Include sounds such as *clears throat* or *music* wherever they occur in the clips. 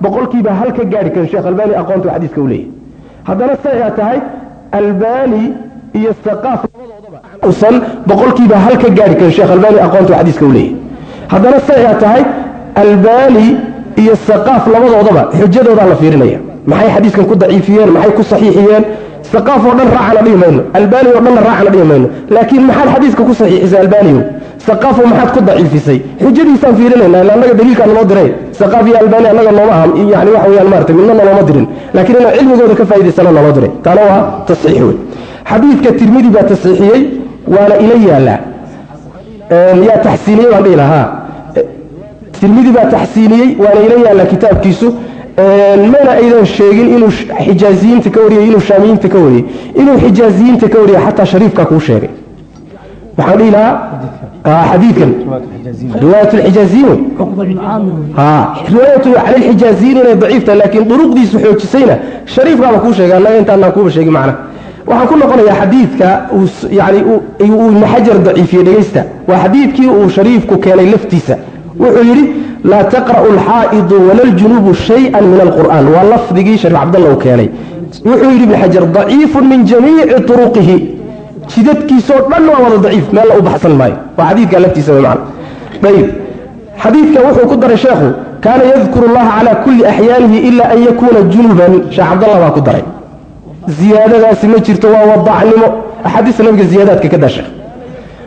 boqolkiiba hal ka gaari karin. Sheekh albani aqoonta xadiiska u leeyahy haddana say tahay albani iyo saqaaf labadoodaba usan boqolkiiba hal gaari karin. Sheekh albani aqoonta xadiiska u leeyahy haddana say tahay albani iyo saqaaf labadoodaba xujadoodaa la fiirinaya. Maxay xadiiskan ku daciifiyeen? Maxay ku saxiixiyeen saqaaf oo dhan raacana dhihi mayno. Albani oo dhanna raacana dhihi mayno. Laakiin maxaad xadiiska ku saxiixisay albaniyo saqaafo maxaad ku daciifisay? Xujadiisaan fiirinayna ila annaga daliilkaa naloo diray. Saqaaf iyo annaga nooma aha yani waxa weyaan maarata midna nalooma dirin. Laakiin inaan cilmigooda ka faa'idaysana naloo diray. Taana waa tasxiix wey xadiidka tirmidi baa tasxiixiyey waana ila yaallaa yaa taxsiiniyey baan dhihi lahaa. Tirmidi baa taxsiiniyey waana ila yaallaa kitaabkiisu mana aydan sheegin inuu xijaaziyiinta ka wariyey inuu shaamiyiinta ka wariyey inuu xijaaziyiinta ka wariyey xataa shariifka kuu sheegay. Waxaan dhihi lahaa xadiidkan. riwaayat lxijaaziyin wey riwaayatu cala lxijaaziyin inay daciifta laakiin duruqdiisu xoojisayna. Shariifkaaba kuu sheegay annaga intaanaan kuuba sheegin macna. Waxaan ku noqonayaa xadiidka yani uu ibnu xajar daciifiyey dhegaysta waa xadiidkii uu shariifku keenay laftiisa. Wuxuu yidhi laa taqra'u alxaa'idu wala ljunuubu shay-an min alqur'an. Waa lafdigii shariif cabdalla uu keenay. Wuxuu yidhi ibnu xajar daciifun min jamiici turuqihi. Jidadkiisoo dhan waa wada daciif meel u baxsan maayo. Waa xadiidka laftiisa wey ayib xadiidka wuxuu ku daray sheekhu kaana yadkuru allaha calaa kulli axyaanihi ila an yakuuna junuban. Sheekh cabdalla baa ku daray. Ziyaadadaasi ma jirto waa wadacnimo. Axaadiista nabiga ziyaadaadka ka dasha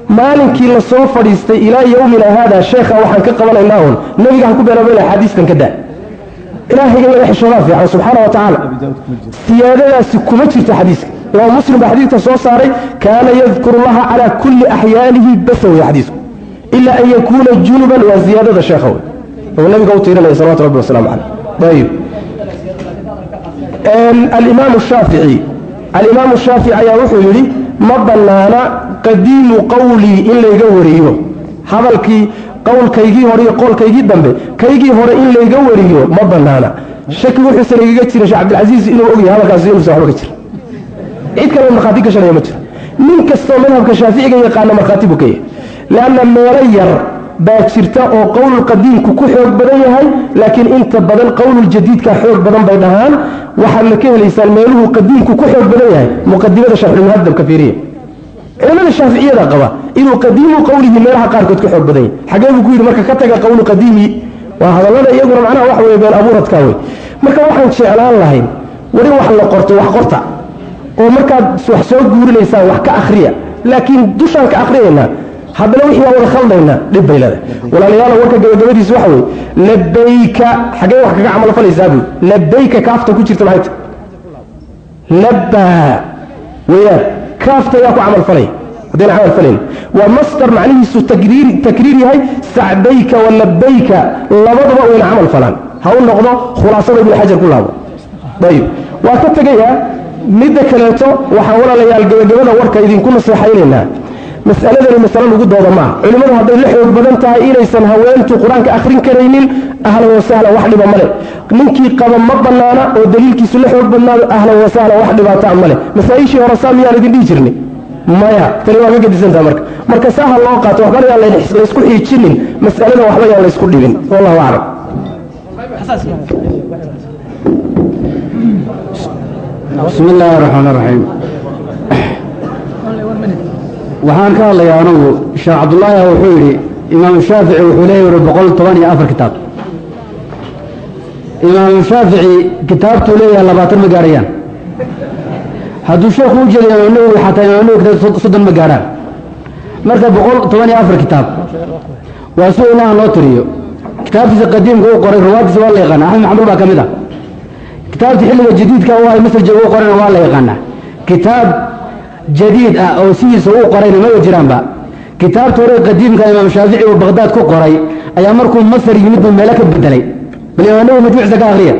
maalinkii la soo fadhiistay ilaa yowmina haada sheekha waxaan ka qabanaynaa un nebiga ha ku beenabayna axaadiistan ka daa. Ilaahayga laga xishoodaa fiican subxaana wa siyaadadaasi kuma jirto xadiiska. Imaam muslim baa xadiidka soo saaray kaana yadkuru llaha calaa kulli axyaanihi basa wey xadiisku. Ilaa an yakuuna junuban waa ziyaadada sheekha wey oo nabiga u tiirinaya salawatu rabbi wasalaamu caleyh. Ayib alimaamu shaafici. Alimaamu shaafici ayaa wuxuu yidhi ma bannaana qadiimu qowlii in layga wariyo. Hadalkii qowlkaygii hore iyo qowlkaygii dambe kaygii hore in layga wariyo ma bannaana. Shaki wuxuusan igaga jirin sheekh cabdilcasiis inuu ogyahay hadalkaasi inuusan waxba ka jira. Cid kale markhaati ka ma jiro nin kastoo madhabka shaaficiga yaqaana markhaati buu ka yahay. Leanna meelo yar baa jirta oo qowlulqadiimku ku xoog badan yahay laakiin inta badan qowluljadiidka xoog badan bay dhahaan. Waxaadna ka helaysaan meeluhu qadiimku ku xoog badan yahay. Muqadimada sharxulmuhadabka fiiriya. Culamada shaaficiyada qaba inuu qadiimu qowlihi meelaha qaarkood ka xoog badan yahay. Xagee buu ku yidhi marka ka taga qowlu qadiimi. Waa hadallada iyaguna macnaha wax weye been abuuradkaa wey marka waxaan jeclaan lahayn weli wax la qorto wax qorta oo markaad wax soo guurinaysaan wax ka akhriya. Laakiin dushaan ka akhriyaynaa haddana wixii waa wada khaldaynaa dhib bay leedahay. Walaalayaal warka gabagabadiisa waxa weye labayka xaggee wax kaga camal falaysaa buu? Labayka kaafta ku jirta maxay tahay labbaa weeyaan kaafta yaa ku camal falay. Haddayna camal falayn. Waa masdar macnihiisu takriir yahay sacdayka wa labadaba wayna camal falaan. Ha u noqdo khulaasada ibnu xajar ku laabo. Ayib waa ka tegayaa midda kaleeto waxaan walaalayaal gabagabada warka idinku naseexaynaynaa masaladani masale lagu dooda maaha. Culimmadu hadday la xoog badan tahay inaysan haweentu qur'aanka akhrin karaynin ahlan wasahlan wax dhiba male ninkii qaba ma bannaana oo daliilkiisu la xoog badnaado ahlan wasahlan wax dhibaataa male masaa-ishii hore saa miyaan idin dhihi jirnay. Maya tani waa ka gedisantaha marka. Marka saa ha loo qaato waxbana yaan laysku xiijinin mas'alada waxba yaan laysku dhibin. Wallahu aclam bismi illaahi araxmaan araxiim waxaan ka hadlayaa anugu sheekh cabdullaahi wuxuu yidhi imaamu shaafici wuxuu leeyahy uri boqol toban iyo afar kitaab. Imaamu shaafici kitaabtuu leeyahay labaatan ma gaarayaan. Hadduu sheekhu u jeedo imaam nawowi xataa imaam nawowi soddon ma gaarhaan marka boqol toban iyo afar kitaab waa si ilahan loo tiriyo. Kitaabtiisa qadiimka u qoray ruwaadtiisa waa la yaqaana axmed maxamud baa ka mid ah. Kitaabta xilliga jadiidka u ahay masal jooga u qorayna waa la yaqaanaa. Kitaab jadiid ah oo sidiisa u qorayna maba jiraanba kitaabta hore qadiimka imaam shaafici uu baqdaad ku qoray ayaa markuu masar yimid buu meelo ka bedelay bal imaam nawowi majmuucisa ka akhriya.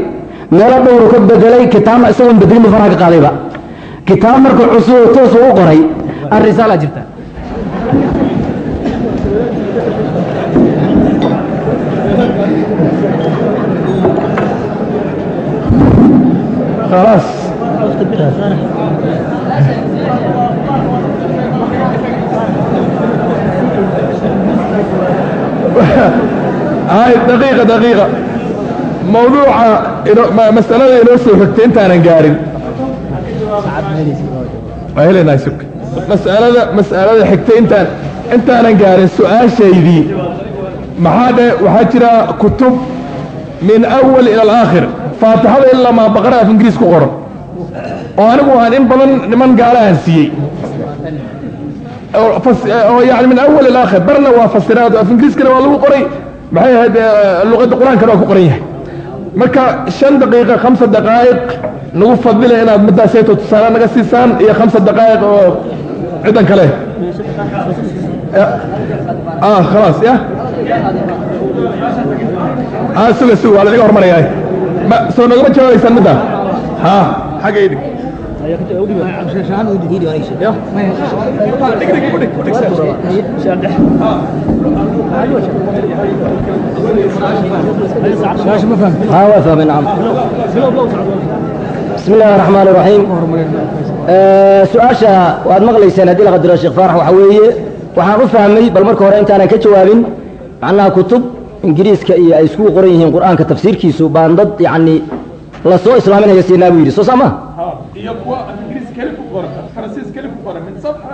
Meelo dhowru ka bedelay kitaabna isagoon bedelin buu faraha ka qaadayba. Kitaab marka cusub toosu u qoray arrisaala jirta *laughs* hay daqiiqa daqiiqa. Mawduuca masalada inoo soo xigta intaanan gaarin. Waa helanaa suka masalada mas'alada xigta intaan intaanan gaarin su'aashaydii. Maxaa dhe waxaa jira kutub min awal ila alaakhir. Faatixada ilaa maa baqara af ingiriis ku qoran oo anigu aan in badan niman gaala aan siiyey yani min awal aakhir barna waa fasiraad af ingiriiskana waa lagu qoray maxay ahayd luqadda qur'aankana waa ku qoran yahay marka shan daqiiqa khamsa daqaa'iq nagu fadila inaad midaaseeto tusaale naga siisaan iyo khamsa daqaa'iq oo cidan kale khalaas ya suga suga waa ladiga hormarayaa ma soo nagama jawaabaysaan middaa ha xagga idhig bismi eh, iyo ay iskugu qoran yihiin qur'aanka tafsiirkiisu baan dad yacni la soo islaaminaya siinaa buu yidhi soo saama iyo kuwa ingiriis keli ku qoran faransiis keli ku qoran min safxa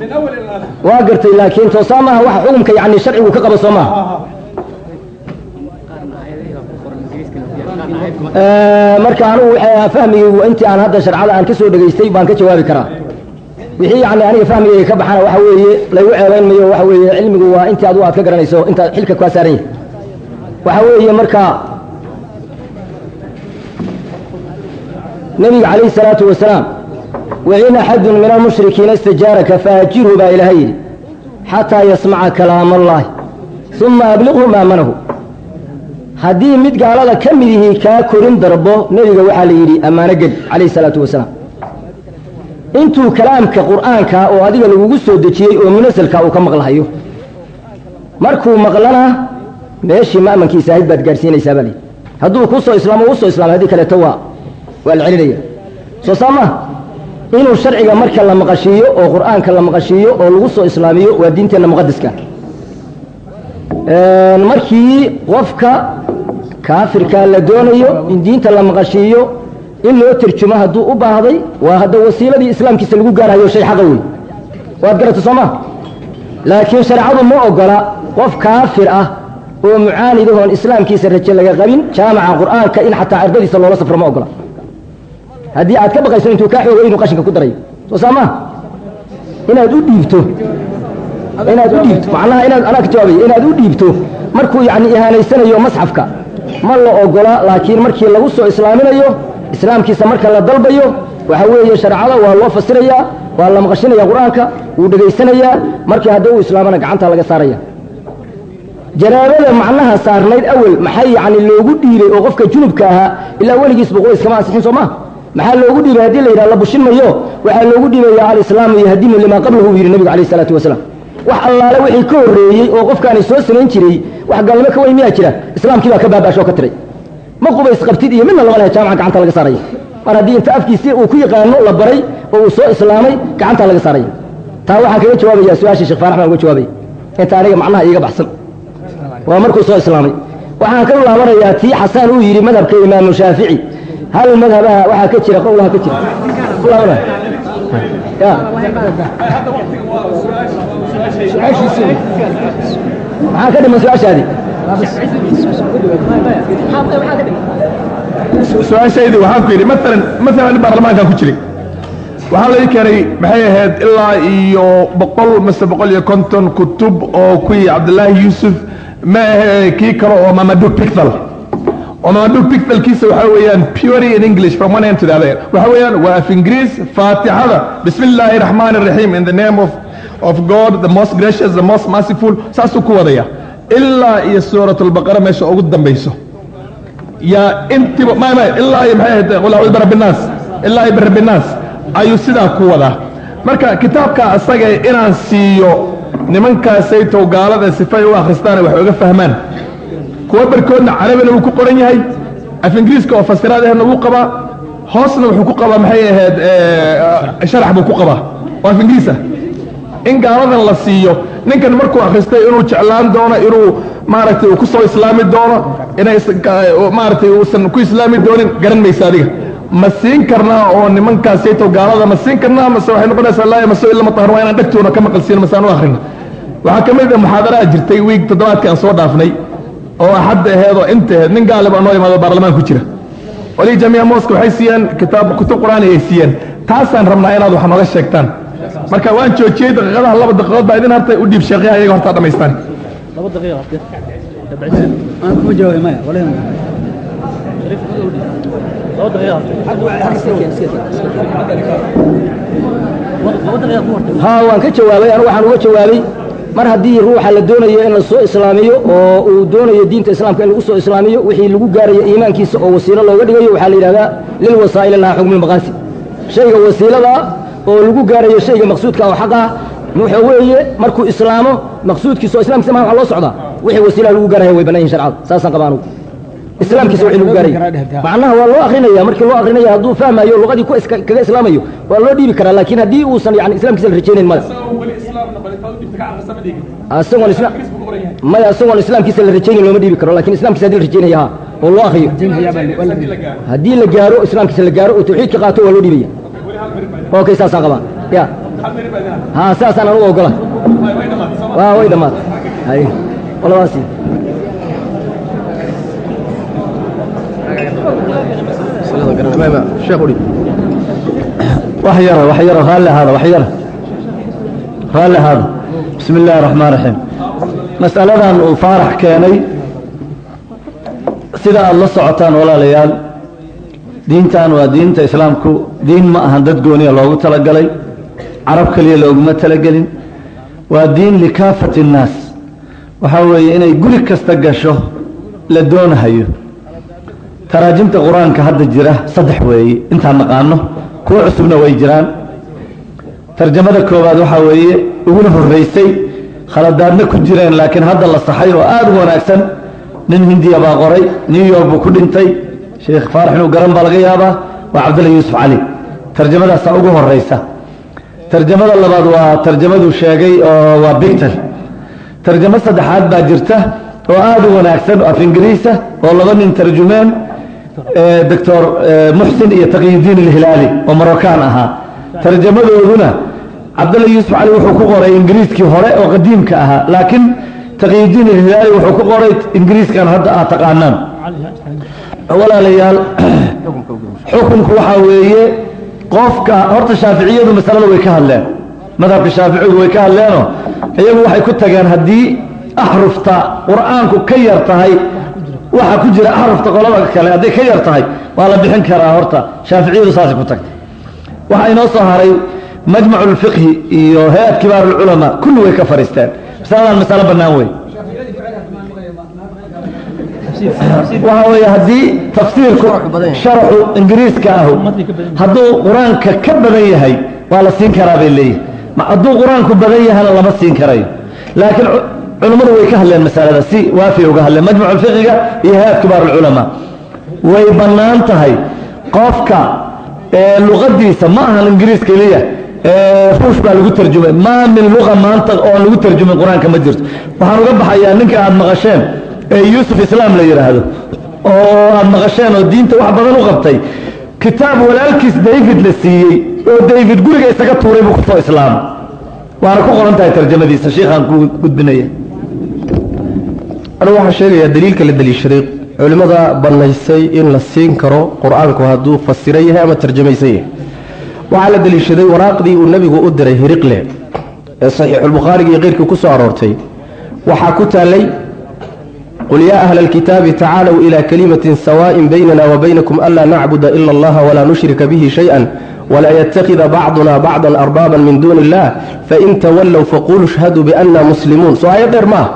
min awal ila aakhir waa gartay laakiin soo saamaha waxa xukunka yacni sharcigu ka qabo soo maaha marka anugu fahmigaygu intii aan hadda sharcada aan ka soo dhegaystay baan ka jawaabi karaa wixii yani aniga fahmigayga ka baxana waxa weeye laygu ceebayn mayo waxa weeye cilmigu waa intii adu aad ka garanayso intaad xilka kaa saaran yahay waxa weeye marka nebiga calayhi salaatu wasalaam wain axadun min almushrikiina istajaaraka faajirhu baa ilaahay yidhi xataa yasmaca kalaam allahi uma abliqhu maamanahu haddii mid gaalada ka mid ihii kaa korin darbo nebiga waxaa la yidhi ammaano geli calayhi salaatu wasalaam intuu kalaamka qur'aanka oo adiga lagugu soo dejiyey oo munasalka uu ka maqlahayo markuu maqlana meeshii ma'mankiisa ahayd baad gaadhsiinaysaa baa layidhi hadduu ku soo islaamo u soo islaamay haddii kaleeto waa waa la celinaya soo saama inuu sharciga marka la maqashiiyo oo qur'aanka la maqashiiyo oo lagu soo islaamiyo waa diinteenna muqadaska Een, markii qofka kaafirka la doonayo in diinta la maqashiiyo in loo terjumo hadduu u baahday waa hadda wasiiladii islaamkiisa lagu gaarayo shay xaqa wey waad garata soo ma? Laakiin shareecadu ma ogola qof kaafir ah oo mucaanidahoon islaamkiisa raje laga qabin jaamaca qur'aanka in xataa ardadiisa loola safro ma ogola haddii aad ka baqayso intuu kaa xoogo inuu qashinka ku darayo soo saa ma inaad u dhiibto. Inaad u dhiibto. Macnaha inaad anaa ka jawaabaya inaad u dhiibto. Markuu yacni ihaanaysanayo masxafka ma la ogola laakiin markii lagu soo islaaminayo islaamkiisa marka la dalbayo waxa weeye shareecada waa loo fasirayaa waa la maqashinaya qur'aanka wuu dhegaysanayaa markii haddii uu islaamana gacanta laga saaraya. Janaabada macnaha saarnayd awel maxay yacni loogu dhiibay oo qofka junubka ahaa ilaa weligiisba qoys kama ansixin soo ma maxaa loogu dhiibay? Haddii la yidhaha la bushin mayo. Waxaa loogu dhiibaya alislaamu yahdimu limaa qablahu uu yidhi nebigu calayh isalaatu wasalaam wax allaale wixii ka horreeyey oo qofkaani soo samayn jiray wax gaalnimo ka weyn miyaa jira. Islaamkii baa ka baabaasho ka tiray. Ma qubays qabtid iyo midna lama lehe jaamaca gacanta laga saaraya mar haddii inta afkiisii uu ku yaqaano la baray oo uu soo islaamay gacanta laga saaraya taa waxaan kaga jawaabaya su'aashii shekh faarax baan uga jawaabaya inta aniga macnaha iiga baxsan. Waa markuu soo islaamay. Waxaan ka laabanayaa tii xasaan uu yidhi madhabka imaamu shaafici hal madhabaha waxaa ka jira qowlaha ka jira ku maxaa ka dhiman su'aashaadii su'aashaydii waxaan ku yidhi maalan maalan baarlamaankan ku jiray waxaa laii keenay maxay ahayd ilaa iyo boqol mase boqol iyo konton kutub oo kuwii cabdillaahi yuusuf ma ahe kii kale oo mamaduk pictal oo mamaduk pictalkiisa waxaa weeyaan purely in english from one end to the other. Waxaa weeyaan waa af ingiriis faatixada. Bismi illaahi raxmaani raxiim in the name of of god the most gracious the most merciful. Saasuu ku wadaya. Ilaa iyo suurat albaqara meesha ugu dambayso. Yaa intiba ma ma ilaa iyo maxay ahayd? Qul acuudu birabbi ilaa iyo birabbi nnaas ayuu sidaa ku wadaa. Marka kitaabka asaga inaan siiyo nimankaasaytow gaalada sifay u akhristaan wax oga fahmaan kuwa barkoodna carabina wuu ku qoran yahay. Af ingiriiska oo fasiraad ahna wuu qabaa hoosna wuxuu ku qabaa maxay ahayd sharax buu ku qabaa. Oo af ingiriis ah. In gaaladan la siiyo ninkan markuu akhristay inuu jeclaan doono inuu maaragtay uu ku soo islaami doono inay maaragtay uusan ku islaami doonin garan maysa adiga. Ma siin karnaa oo nimankaasayto gaalada ma siin karnaa mase waxay noqonaysaa laa yamaso illa matahar waa inaan dhegtoona ka maqalsiino mase aan u akhrina waxaa ka mid a muxaadaraa jirtay wiig toddobaadkii aan soo dhaafnay oo axadda aheed oo inta aheed nin gaaliba noo imaado baarlamaan ku jira. Walii jamiica mooska waxay siiyeen kitaab kutub qur'aani ay siiyeen. Taasaan rabnaa inaad wax nooga sheegtaan. Marka waan joojiyey daqiiqadaha laba daqiiqood baa idin hartay u dhiib sheekyaha iyaga hortaa dhamaystaan. Laba daqiiqa aan kuma jawaabay maya walahi laba daqiiqa haa waan ka jawaabay anigu waxaan uga jawaabay mar haddii ruuxa la doonayo in la soo islaamiyo oo uu doonayo diinta islaamka in lagu soo islaamiyo wixii lagu gaarayo iimaankiisa oo wasiilo looga dhigayo waxaa la yidhahdaa lilwasaa'ili laha xukmu lmaqaasid shayga wasiilada oo lagu gaarayo shayga maqsuudka oo xaq ah waxa weeye markuu islaamo maqsuudkiisa oo islamkiisa maha waxa loo socdaa? Wixii wasiilaha lagu gaaraya way bannayin sharcada saasaan qabaa anugu islaamkiisa wixii lagu gaaraya macnaha waa loo akrinaya markii loo akrinaya hadduu fahmayo luqadii ku kaga islaamayo waa loo dhiibi karaa laakiin haddii uusan yani islamkiisa la rajaynayn isla maya asagoon islaamkiisa la rajaynayn looma dhiibi karo laakiin islamkiisa haddii la rajaynaya oo loo akriyo haddii la gaaro islaamkiisa la gaaro oo tawxiidka qaato waa loo dhiibaya okay saasaan qabaa ya. Ha saasaan anugu ogola wa way dhamaatay hay qoladaasi wax yara wax yara raalli ahaada wax yara raalli ahaada bismi illahi raxmaan raxiim mas'aladan uu faarax keenay sida aada la socotaan walaalayaal diintan waa diinta islaamku diin ma ahan dad gooniya loogu talagalay carab keliya looguma talagelin waa diin likaafati innaas waxaa weeye inay guri kasta gasho la doonahayo. Taraajimta qur'aanka hadda jira saddex weeye intaan naqaano kuwo cusubna way jiraan. Tarjamada koowaad waxaa weeye uguna horreysay khaladaadna ku jireen laakiin hadda la saxay oo aada u wanaagsan nin hindiya baa qoray new york buu ku dhintay. Sheekh faarax inuu garan baa laga yaabaa waa cabdulla yuusuf cali tarjamadaasaa ugu horeysa tarjamada labaad waa tarjamaduu sheegay oo waa bictor tarjamo saddexaad baa jirta oo aada u wanaagsan af ingiriisa oo laba nin tarjumeen doctor muxsin iyo taqiyudiin alhilaali oo marocaan ahaa. Tarjamadooduna cabdulla yuusuf cali wuxuu ku qoray ingiriiskii hore oo qadiimka ahaa laakiin taqiyudiin alhilaali wuxuu ku qoray ingiriiskan hadda aad taqaanaan. Walaalayaal *clears throat* xukunku waxaa weeye qofka horta shaaficiyadu masalada way ka hadleen. Madhabka shaaficiyadu way ka hadleenoo iyagu waxay ku tageen haddii axrufta qur'aanku ka yar tahay waxa ku jira axrufta qolada kale hadday ka yar tahay waa la bixin karaa horta. Shaaficiyadu saasay ku tagtay. Waxaa inoo soo haray majmacu lfiqhi iyo hay'ad kibaar alculamaa kulli way ka fadhiisteen masaladan masalo bannaan wey waxa weeye haddii tafsiirku sharaxu ingiriiska ahu hadduu qur'aanka ka badan yahay waa la siin karaa bay leeyihiin hadduu qur'aanku badan yahana lama siin karayo. Laakiin culummadu way ka hadleen masalada si waafiya uga hadleen. Majmacu fiqiga iyo hay'ad kibaar alculamaa way bannaan tahay. Qofka luqadiisa ma ahan ingiriis keliya ruush baa lagu tarjumay. Maa min luqa maanta oon lagu tarjumin qur'aanka ma jirto. Waxaan uga baxayaa ninka aada maqasheen ee yuusuf islaam la yidhaahdo oo aada maqasheen oo diinta wax badan u qabtay. Kitaab walaalkiis david la siiyey oo david guriga isaga tuuray buu ku soo islaama waana ku qoran tahay tarjamadiisa sheikhaan ku gudbinaya. Anigu waxaan sheegayaa daliilka la daliishaday. Culimmada bannaysay in la siin karo qur'aanku hadduu fasiran yahay ama tarjamaysan yahay waxaa la daliishaday waraaqdii uu nebigu u diray hiriqle ee saxiixulbukhaariga iyo keyrkii ku soo aroortay. Waxaa ku taallay qul yaa ahla alkitaabi tacaalow ilaa kalimatin sawaaءin baynana wa baynakum anlaa nacbuda ila allaha walaa nushrika bihi shay-an walaa yatakida bacduna bacdan arbaaban min duuni illah fain tawallow faquluu shhaduu bianna muslimuun. Soo aayad dheer maaha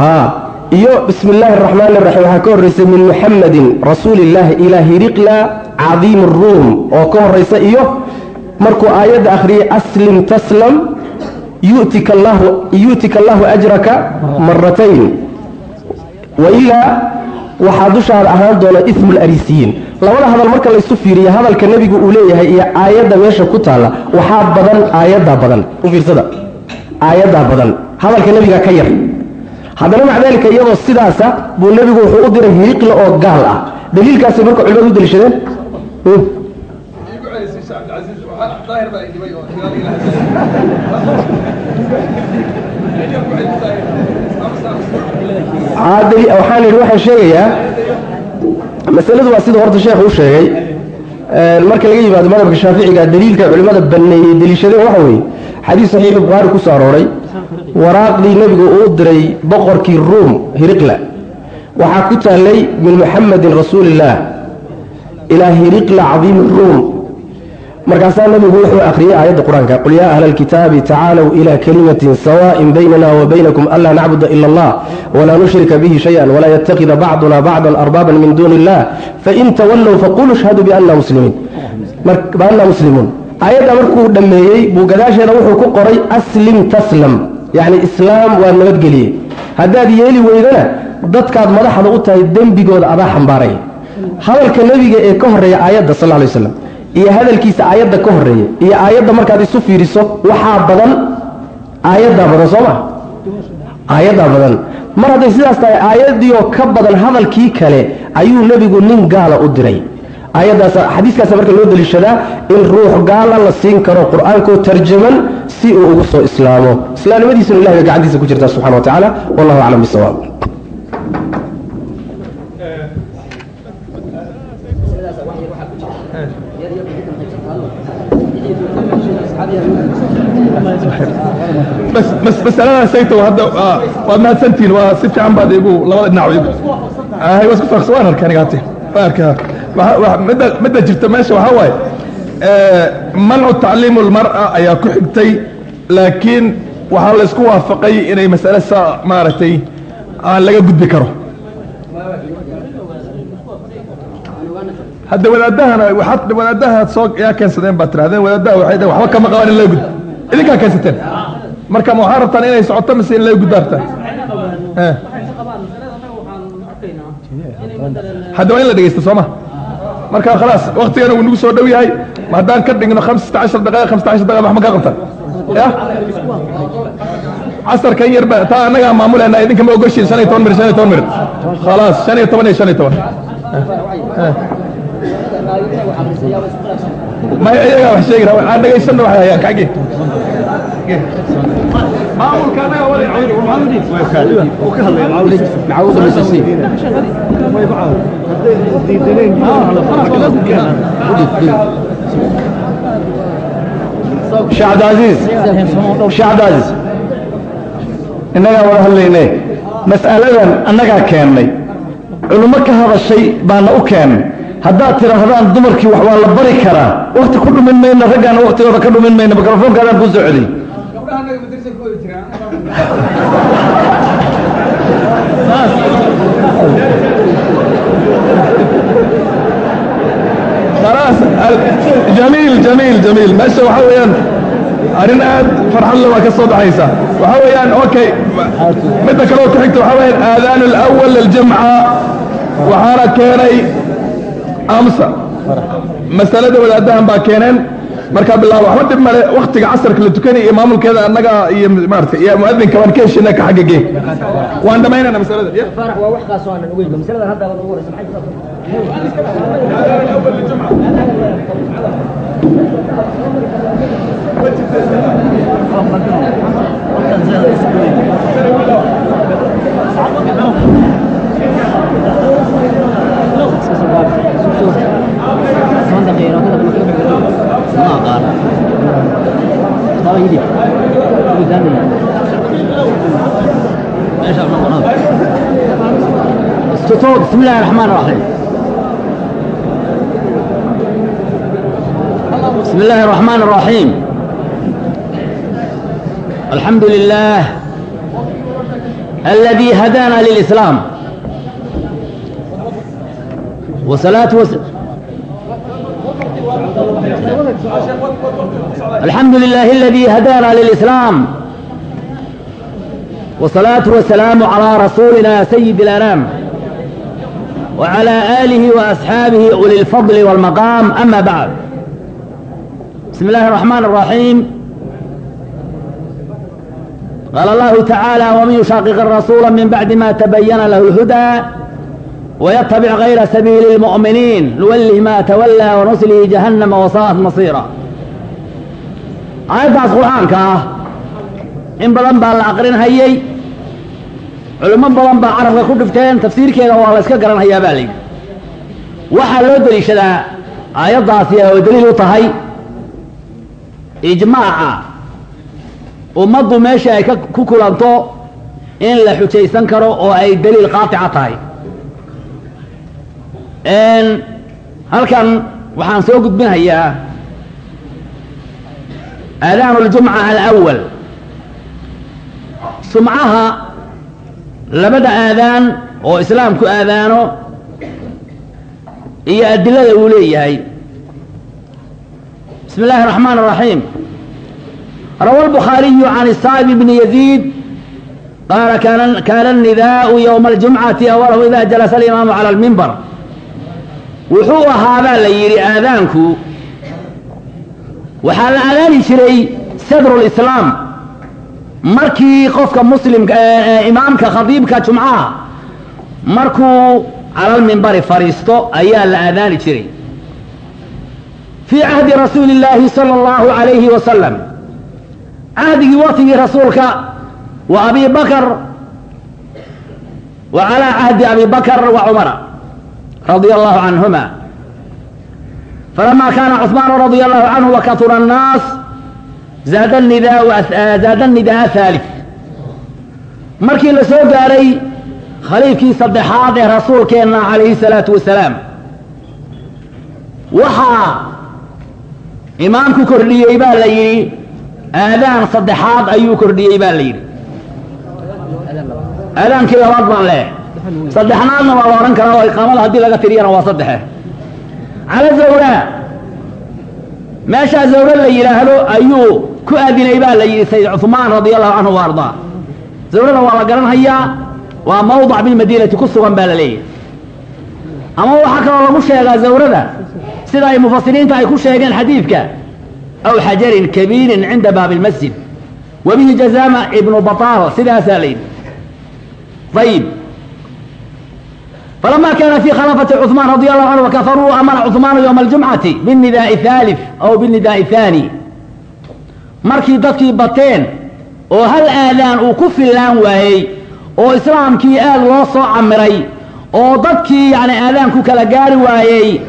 ha. Iyo bismi illaahi araxmaan iraxiim waxaa ka horraysay min muxamadin rasuuli illaahi ilaa hiriqla cadiim ruum oo ka horraysa iyo markuu aayadda akhriyey aslim taslam yu'tika allahu ajraka maratayn wailaa waxaa dushaada ahaan doona ismu larisiyiin labada hadal marka laysu fiiriya hadalka nebigu uu leeyahay iyo aayadda meesha ku taalla waxaa badan aayaddaa badan. U aayaddaa badan. Hadalka nebiga ka yar. Haddana maca dalika iyadoo sidaasa buu nebigu wuxuu u diray hiriqle oo gaal ah. Daliilkaasi marka culimadu u daliishadeen waxaan idhi waxaan sheegayaa masaladu waa sida horta sheekhu u sheegay marka laga yimaado madhabka shaaficiga daliilka culimmada baneeyey daliishadeen waxa weeye xadiis saxiixu bukhaari ku soo arooray waraaqdii nebigu uu diray boqorkii ruum hiriqla waxaa ku taallay min muxamedin rasuulillaah ilaa hiriqla cadiimi ruum. Markaasaa nebigu wuxuu akhriyey aayadda qur'aanka qul yaa ahla alkitaabi tacaalow ila kalimatin sawaaءin baynana wa baynakum anlaa nacbuda ila allah walaa nushrika bihi shay-an walaa yatakida bacduna bacdan arbaaban min duuni illah fain tawallow bianna muslimiin bianna muslimuun aayadda markuu dhammeeyey buu gadaasheeda wuxuu ku qoray aslim taslam. Yacni islaam waa nabadgeliye. Haddaad yeeli weydana dadkaad madaxda u tahay dembigooda adaa xambaaraya hadalka nebiga ee ka horreeya aayadda sal ly slam iyo hadalkiisa aayadda ka horreeya iyo aayadda markaad isu fiiriso waxaa badan aayaddaa badan soo ma? Aayaddaa badan. Mar hadday sidaas tahay aayaddiioo ka badan hadalkii kale ayuu nebigu nin gaala u diray. Aayaddaas xadiiskaasa marka loo daliishadaa in ruux gaala la siin karo qur'aankoo tarjaman si uu ugu soo islaamo. Islaamnimadiisuna ilahi bay gacantiisa ku jirtaa subxana wa tacaala wallahu aclam bisawaab bas bas masaladaas sayto hadda waad mahadsantihiin waa si fiican baad igu labada dhinac igu ahay waa isku farqsan waan arkay aniga hati. Waan arkay midda midda jirta meesha waxaa waaye mancu tacliimu lmar'a ayaa ku xigtay laakiin waxaa la isku waafaqay inay masale saa maaragtay aan laga gudbi karo. Hadda wadaadahana wadaadaha soo yaa keensadeen baad tirahdeen wadaadaha waxay waxba kama qabaan in laga gudbo idinkaa keensateen marka ma waxaa rabtaan inay socoto mise in laga gudbaa rabtaan hadda waa in la dhegeysto soo ma marka khalaas waktigana wuu nagu soo dhow yahay. Ma haddaan ka dhigno hamsata cashar daqaiq hamsata cashar daqaiq wax ma ka qabtaan? Ya? Casarkan yar ba taa annagaa maamulena idinka ma ogoshiin shan iyo toban mir shan iyo toban mir khalaas shan iyo toban iyo shan iyo toban. May iyagaa wax sheegi raha aan dhegaysanna waxay hayaan annaga sheekh cabdilcasiis sheekh cabdilcasiis innagaa wada hadlayne mas'aladan annagaa keennay culummo ka hadashay baana u keennay haddaad tidhaahdaan dumarkii wax waa la bari karaa. Wakti ku dhumin mayno raggaana waktigooda ka dhumin خلاص. جميل جميل جميل. ماشي وحويان أرين آد فرحان لو كسب عيسى. وحويان أوكي. متك لو كحكت وحويان آذان الأول للجمعة. وحارة أمس امسا مسألة ولا ادهم باكينين marka bilaabo waxba dhib male waktiga casarka la tukanay iyo maamulkeeda annaga iyo maarata iyo muadinka waan ka heshinaa ka xagga gee waan dhamaynayna masalada ya waa wax kaas oo aan ogeyn masaladan hadda ugu ku saabsan بسم الله الرحمن الرحيم. بسم الله الرحمن الرحيم. الحمد لله الذي هدانا للإسلام. وصلاة وس... الحمد لله الذي هدانا للإسلام. والصلاة والسلام على رسولنا سيد الأنام. وعلى آله وأصحابه أولي الفضل والمقام. أما بعد. بسم الله الرحمن الرحيم. قال الله تعالى ومن يشاقق الرسول من بعد ما تبين له الهدى ويتبع غير سبيل المؤمنين نوله ما تولى ونسله جهنم وساءت مصيرا. Aayaddaas qur'aanka ah in badan baa la aqrin hayey culimo badan baa carabka ku dhifteen tafsiirkeeda waa la iska garan baa layidhi waxaa loo deliishadaa aayaddaasi oo daliil u tahay ijmaaca ummaddu meesha ay ku kulanto in la xujaysan karo oo ay daliil qaatica tahay. Halkan waxaan soo gudbinhayaa aadaanu اljumca alأwal sumcaha labada aadaan oo islaamku aadaano iyo adilada uu leeyahay bismi اllahi الرaحmaan الرaحيim rawa الbخaariyu can الsaaib bni yaزيid qaala kaana الnidaءu ywma اljumcati awalahu ida jalasa اlimaamu calى اlmimbar wuxuu ahaabaa la yidhi aadaanku waxaa la aadaani jiray sadru lislaam markii qofka muslimka imaamka khadiibka jumcaha markuu calalmimbari fadhiisto ayaa la aadaani jiray. Fii cahdi rasuuli illaahi sala allahu alayhi wasalam cahdigii waktigii rasuulka wa abi bakar wa calaa cahdi abi bakr wa cumara radia allahu canhuma فلما كان عثمان رضي الله عنه وكثر الناس زاد النداء زاد النداء ثالث markii la soo gaaray khaliifkii saddexaad ee rasuulkeenna calayhi الsalaatu wasalaam waxaa imaamku kordhiyey baa la yidhi aadaan saddexaad ayuu kordhiyey baa la yidhi aadaankii labaad baan leh saddexnaadna waa la odhan karaa oo iqaamada haddii laga tiriyana waa saddexe cala zawraa meeshaa zawro la yidhaahdo ayuu ku aadinay baa la yidhi sayid cumaan radi allahu canhu wa ardaa. Zawrada waa la garanhayaa waa mawdac bilmadiinati ku sugan baa la leeyahay. Ama waxaa kaloo lagu sheegaa zawrada sida ay mufasiriinta ay ku sheegeen xadiidka aw xajarin kabiirin cinda baabi اlmasjid wabihi jazaama ibnu bataal sidaasaa la yidhi. Ayib فلما كان في خلافة عثمان رضي الله عنه وكفروا أمر عثمان يوم الجمعة بالنداء الثالث أو بالنداء الثاني markii dadkii bateen oo hal aadaan uu ku fillaan waayey oo islaamkii aad loo soo camiray oo dadkii yani aadaanku kala gaari waayey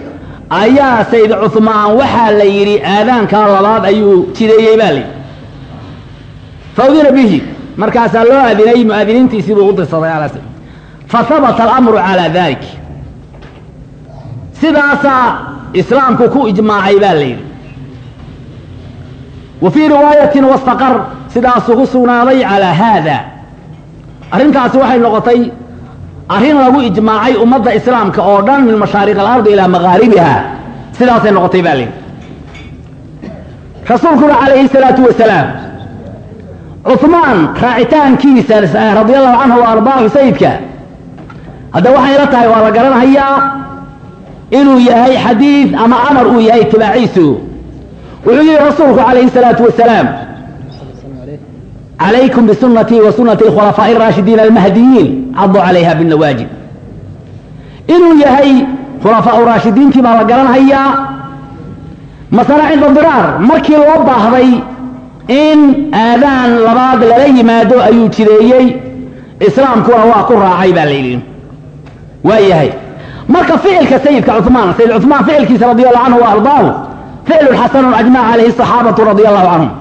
ayaa sayd cuثmaan waxaa la yidhi aadaankaa labaad ayuu jideeyey baa layidhi faudina bihi markaasaa loo aadinay muaadiniintiisii buu u dirsaday al fahabata alamru calaa dalik sidaasaa islaamku ku ijmaacay baa la yidhi wa fii riwaayatin wastaqar sidaasuu ku sugnaaday calaa haada arrintaasi waxay noqotay arrin lagu ijmaacay ummadda islaamka oo dhan min mashaariq alardi ilaa maqaaribiha sidaasay noqotay baa la yidhi rasuulkuna calayhi salaatu wasalaam cuثmaan raacitaankiisa radi allahu canhu wa sayidka hadda waxayna tahay waa la garanayaa inuu yahay xadiid ama amar uu yahay itibaaciisu. Wuxuu yihi rasuulku calayhi salaatu wasalaam calaykum bisunatii wa sunati khulafaa'i raashidiina almahdiyiin caduu calayha binawaajib inuu yahay khulafaau raashidiintii baa la garanhayaa masana cinda diraar markii loo baahday in aadaan labaad lala yimaado ayuu jireeyey islaamkuna waa ku raacay baa la yidhi waayahay marka ficilka sayidka cumaan sayid cumaan ficilkiisa radi allahu canhu wa ardaahu ficlun xasanun ajmaca calayhi saxaabatu radi allahu canhum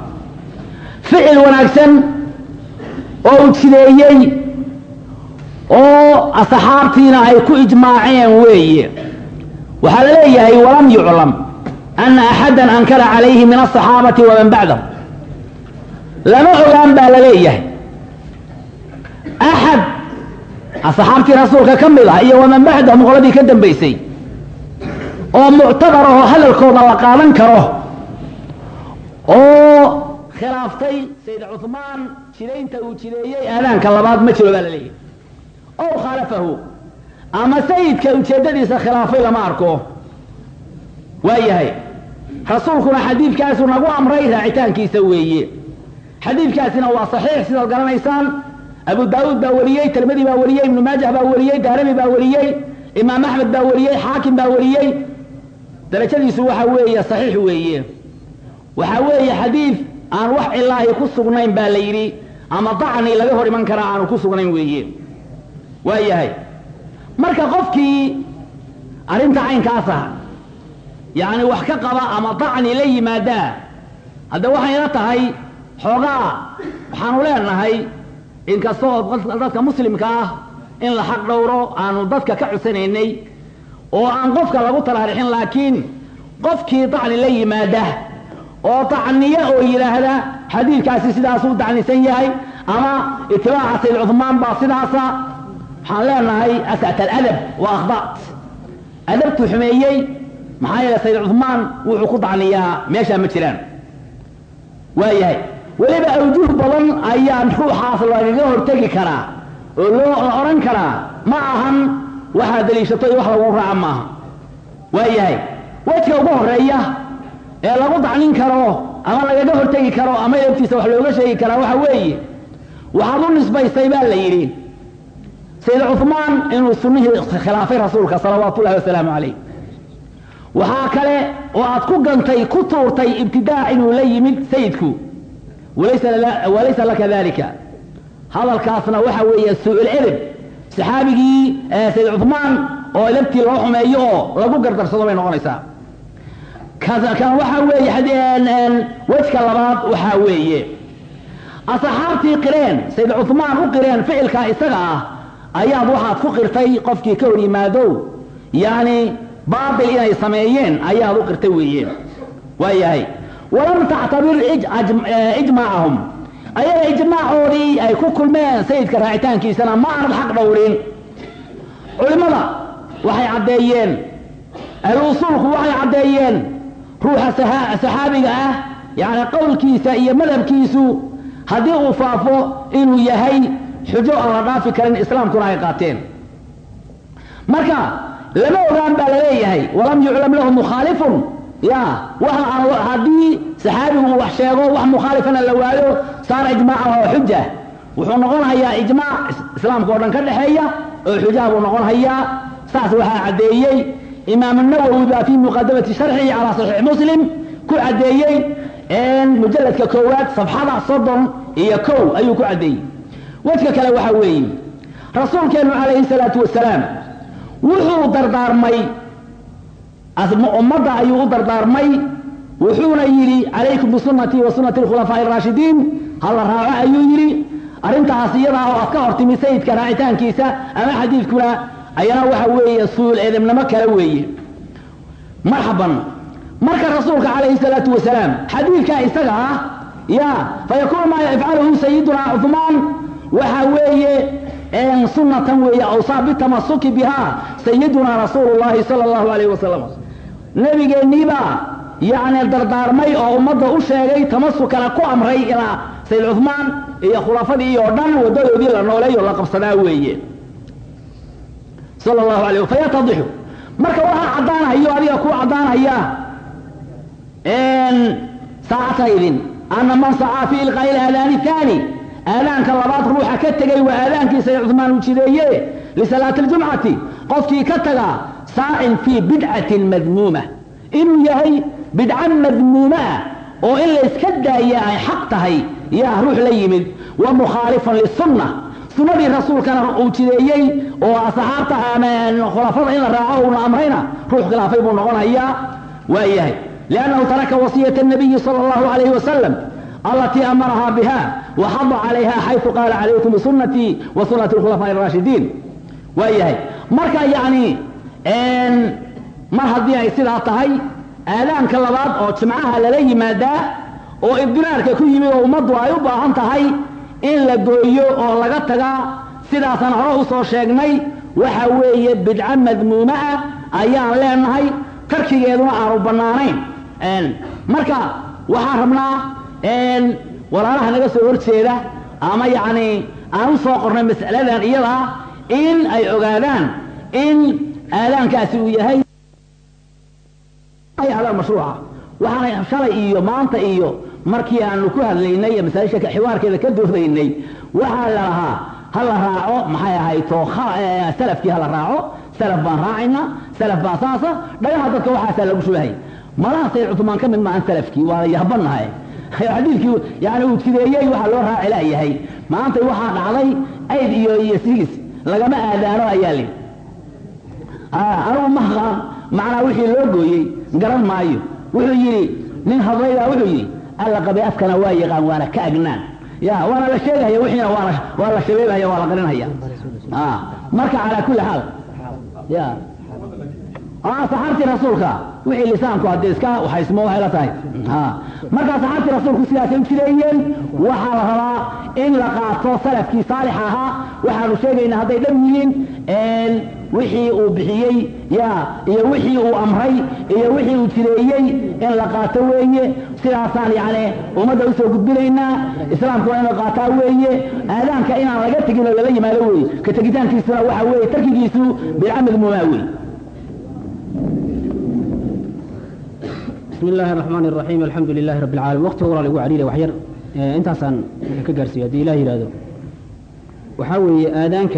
ficil wanaagsan oo uu jideeyey oo saxaabtiina ay ku ijmaaceen weeye. Waxaa la leeyahay walam yuclam ana axada ankara calayhi min asaxaabati waman bacdahu. Lama ogaan baa la leeyahay. Axad asxaabtii rasuulka ka mid ah iyo waman bacdahum qoladii ka dambaysay oo muctabar ahoo hadalkooda la qaadan karo oo khilaaftay sayd cuثmaan jidaynta uu jideeyey aadaanka labaad ma jiro baa la leeyahay. Ow khaalafahu ama sayidka ujeeddadiisa khilaafay lama arko. Waa yahay rasuulkuna xadiidkaasuu nagu amray raacitaankiisa weeye. Xadiidkaasina waa saxiix sidaad garanaysaan abu daauud baa wariyey tirmidi baa wariyey ibnu maajah baa wariyey daarami baa wariyey imaam axmed baa wariyey xaakim baa wariyey. Darajadiisu waxa weeye saxiix weeye. Waxa weeye xadiid aan wax cilaahi ku sugnayn baa la yidhi ama dacni laga hor iman karaa aanu ku sugnayn weeye. Waa yahay. Marka qofkii arrinta caynkaasa yacni wax ka qaba ama dacni la yimaadaa hadda waxayna tahay xoogaa waxaanu leenahay inkastoo dadka muslimka ah in la xaq dhowro aanu dadka ka codsanaynay oo aan qofka lagu talaarixin laakiin qofkii dacni la yimaada oo dacniya oo yidhaahda xadiidkaasi sidaasuu dacnisan yahay ama itibaaca sayd cuhmaan baa sidaasa waxaan leenahay asat aladab wa akhda't adabtuu xumeeyey maxaa yeele sayd cuhmaan wuxuu ku dacniyaa meeshaa ma jiraan. Waa yahay weliba awjuh badan ayaa ruuxaas lagaga hortegi karaa oo loo odhan karaa. Ma ahan waxaa daliishato wax lagu raaca maaha. Waa yahay wejka ugu horreeya ee lagu dacnin karo ama lagaga hortegi karo ama eebtiisa wax looga sheegi karaa waxa weeye waxaad u nisbaysay baa la yidhi sayd cuhmaan inuu sunnihii khilaafay rasuulka salawaatu ullahi wasalaamu calayh. Waxaa kale oo aad ku gantay ku tuurtay ibtidaac inuu la yimid sayidku walaysa laka dalika hadalkaasna waxa weeye suu-ul edeb saxaabigii sayd cuhmaan oo edabtii loo xumeeyo oo lagu gardarsado bay noqonaysaa. kan waxaa weeye wejka labaad waxaa weeye. asxaabtii qireen sayd cuhmaan u qireen ficilkaa isaga ah ayaad waxaad ku qirtay qofkii ka hor yimaadow yacni baatil inay sameeyeen ayaad u qirtay weeye. waa yahay walam tactabir ijmaacahum ayaga ijmaacoodii ay ku kulmeen sayidka raacitaankiisana ma aanad xaq dhowrin culimmada waxay caddeeyeen ahluusuulku waxay caddeeyeen ruuxa saxaabiga ah yacni qowlkiisa iyo madhabkiisu haddii uu faafo inuu yahay xujo aan la dhaafi karin islaamkuna ay qaateen marka lama ogaan baa la leeyahay walam yuclam lahu mukhaalifun ya haddii saxaabigu wax sheego wax mukhaalifana la waayo saara ijmaacan waa xuja wuxuu noqon ijmaac islaamka oo dhan ka dhexeeya oo xujaha buu noqon saas waxaa caddeeyey imaam nawowi baa fii muqadamati sharxihi calaa saxiix muslim ku caddeeyey mujalladka koowaad safxada soddon iyo kow ayuu ku caddeeyey. Wejka kale waxaa weeye rasuulkeennu calayhi salaatu wasalaam wuxuu dardaarmay ummadda ayuu u dardaarmay. Wuxuuna yidhi calaykum bisunnatii wa sunnati alkhulafaa'i araashidiin hala raaco ayuu yidhi arrintaas iyadaa oo aad hortimi sayidka raacitaankiisa ama xadiidkuna ayana waxa weeye suul eedamnimo kale weeye. Marxaban marka rasuulka calayhi salaatu wasalaam xadiidka isaga ah ya fayakuunu maa yafcaluhu sayiduna cuhmaan waxa weeye sunnatan weeye awsaa bitamasuki biha sayiduna rasuulu llahi sala allahu alayh wasalam nebigeenniibaa yacni dardaarmay oo ummadda u sheegay tamasukana ku amray ilaa sayd cuhmaan iyo khulafadii oo dhan waddadoodii la nooleeyo la qabsadaa weeye. Sala allahu alayh fayatadixu. Marka waxaa caddaanayo adiga ku caddaanaya saacataydin. Ana man sacaa fi ilqaa'i ilaadaani thaani. Aadaanka labaad ruuxa ka tegay waa aadaankii sayd cuhmaan jideeye lisalaati aljumcati qofkii ka taga saacin fii bidcatin madmuuma. Inuu yahay bidca madmuumaa ah oo in la iska daaya ay xaq tahay yaa ruux la yimid wa mukhaalifun lisunna sunadii rasuulkana uu jideeyey oo asxaabta ama khulafada in la raaco uuna amrayna ruux khilaafay buu noqonayaa waa yahay. Liannahu taraka wasiyata nabiyi sala allahu calayhi wasalam allatii amarahaa biha waxada calayha xaytu qaala calaykum bisunatii wa sunati lkhulafaa'i araashidiin waa yahay. Marka yacni mar haddii ay sidaa tahay aadaanka labaad oo jimcaha lala yimaadaa oo idiraarka ku yimid oo ummaddu ay u baahan tahay in la gooyo oo laga tagaa sidaasaan hore u soo sheegnay waxa weeye bidco madmuuma ah ayaan leenahay tarkigeeduna aanu bannaanayn. Marka waxaan rabnaa walaalaha naga soo horjeeda ama yacnii aan u soo qornay mas'aladan iyadaa in ay ogaadaan in aadaankaasi uu yahay aadaan mashruuca. Waxaana shalay iyo maanta iyo markii aanu ku hadlaynay ee masaajisha xiwaarkeeda ka doodaynay waxaa la lahaa ha la raaco maxay ahayto salafkii ha la raaco salaf baan raacayna salaf baan saasa dhagaha dadka waxaasaa lagu shubahaya malaha sayid cusmaan ka mid maahan salafkii waa la yaabanahay xadiidkii yani uu sideeyey waxaa loo raaci layahay maanta waxaa dhacday ayd iyo iyo sigis lagama aadaano ayaa li anugu mahaqaan macnaa wixii loo gooyey. Garan maayo. Wuxuu yidhi nin hadlaybaa wuxuu yidhi alla qabay afkana waa yaqaan waana ka agnaan. Ya waana la sheegahaya wixiina waana waa la shabeebahaya waa la qarinhaya marka calaa kulli xaal. Ya. Saxaabtii rasuulka wixii lisaanku haddee iska waxaysmo waxay la tahay. Markaa saxaabtii rasuulku sidaasay u jireeyeen waxaa la rabaa in la qaato salafkii saalix ahaa. Waxaanu sheegaynaa hadday dhab yihiin wixii uu bixiyey ya iyo wixii uu amray iyo wixii uu jireeyey in la qaato weeye sidaasaan yani ummadda usoo gudbinaynaa islaamka waa in la qaataa weeye aadaanka inaan laga tegin oo lala yimaado weeye ka tegitaankiisuna waxa weeye tarkigiisu bilcamad mumaa wey بسم الله الرحمن الرحيم الحمد لله رب العالمين وقت ولا لغو عريرة وحير انتاسان كقارسي هدي الله يرادو وحاوي آذانك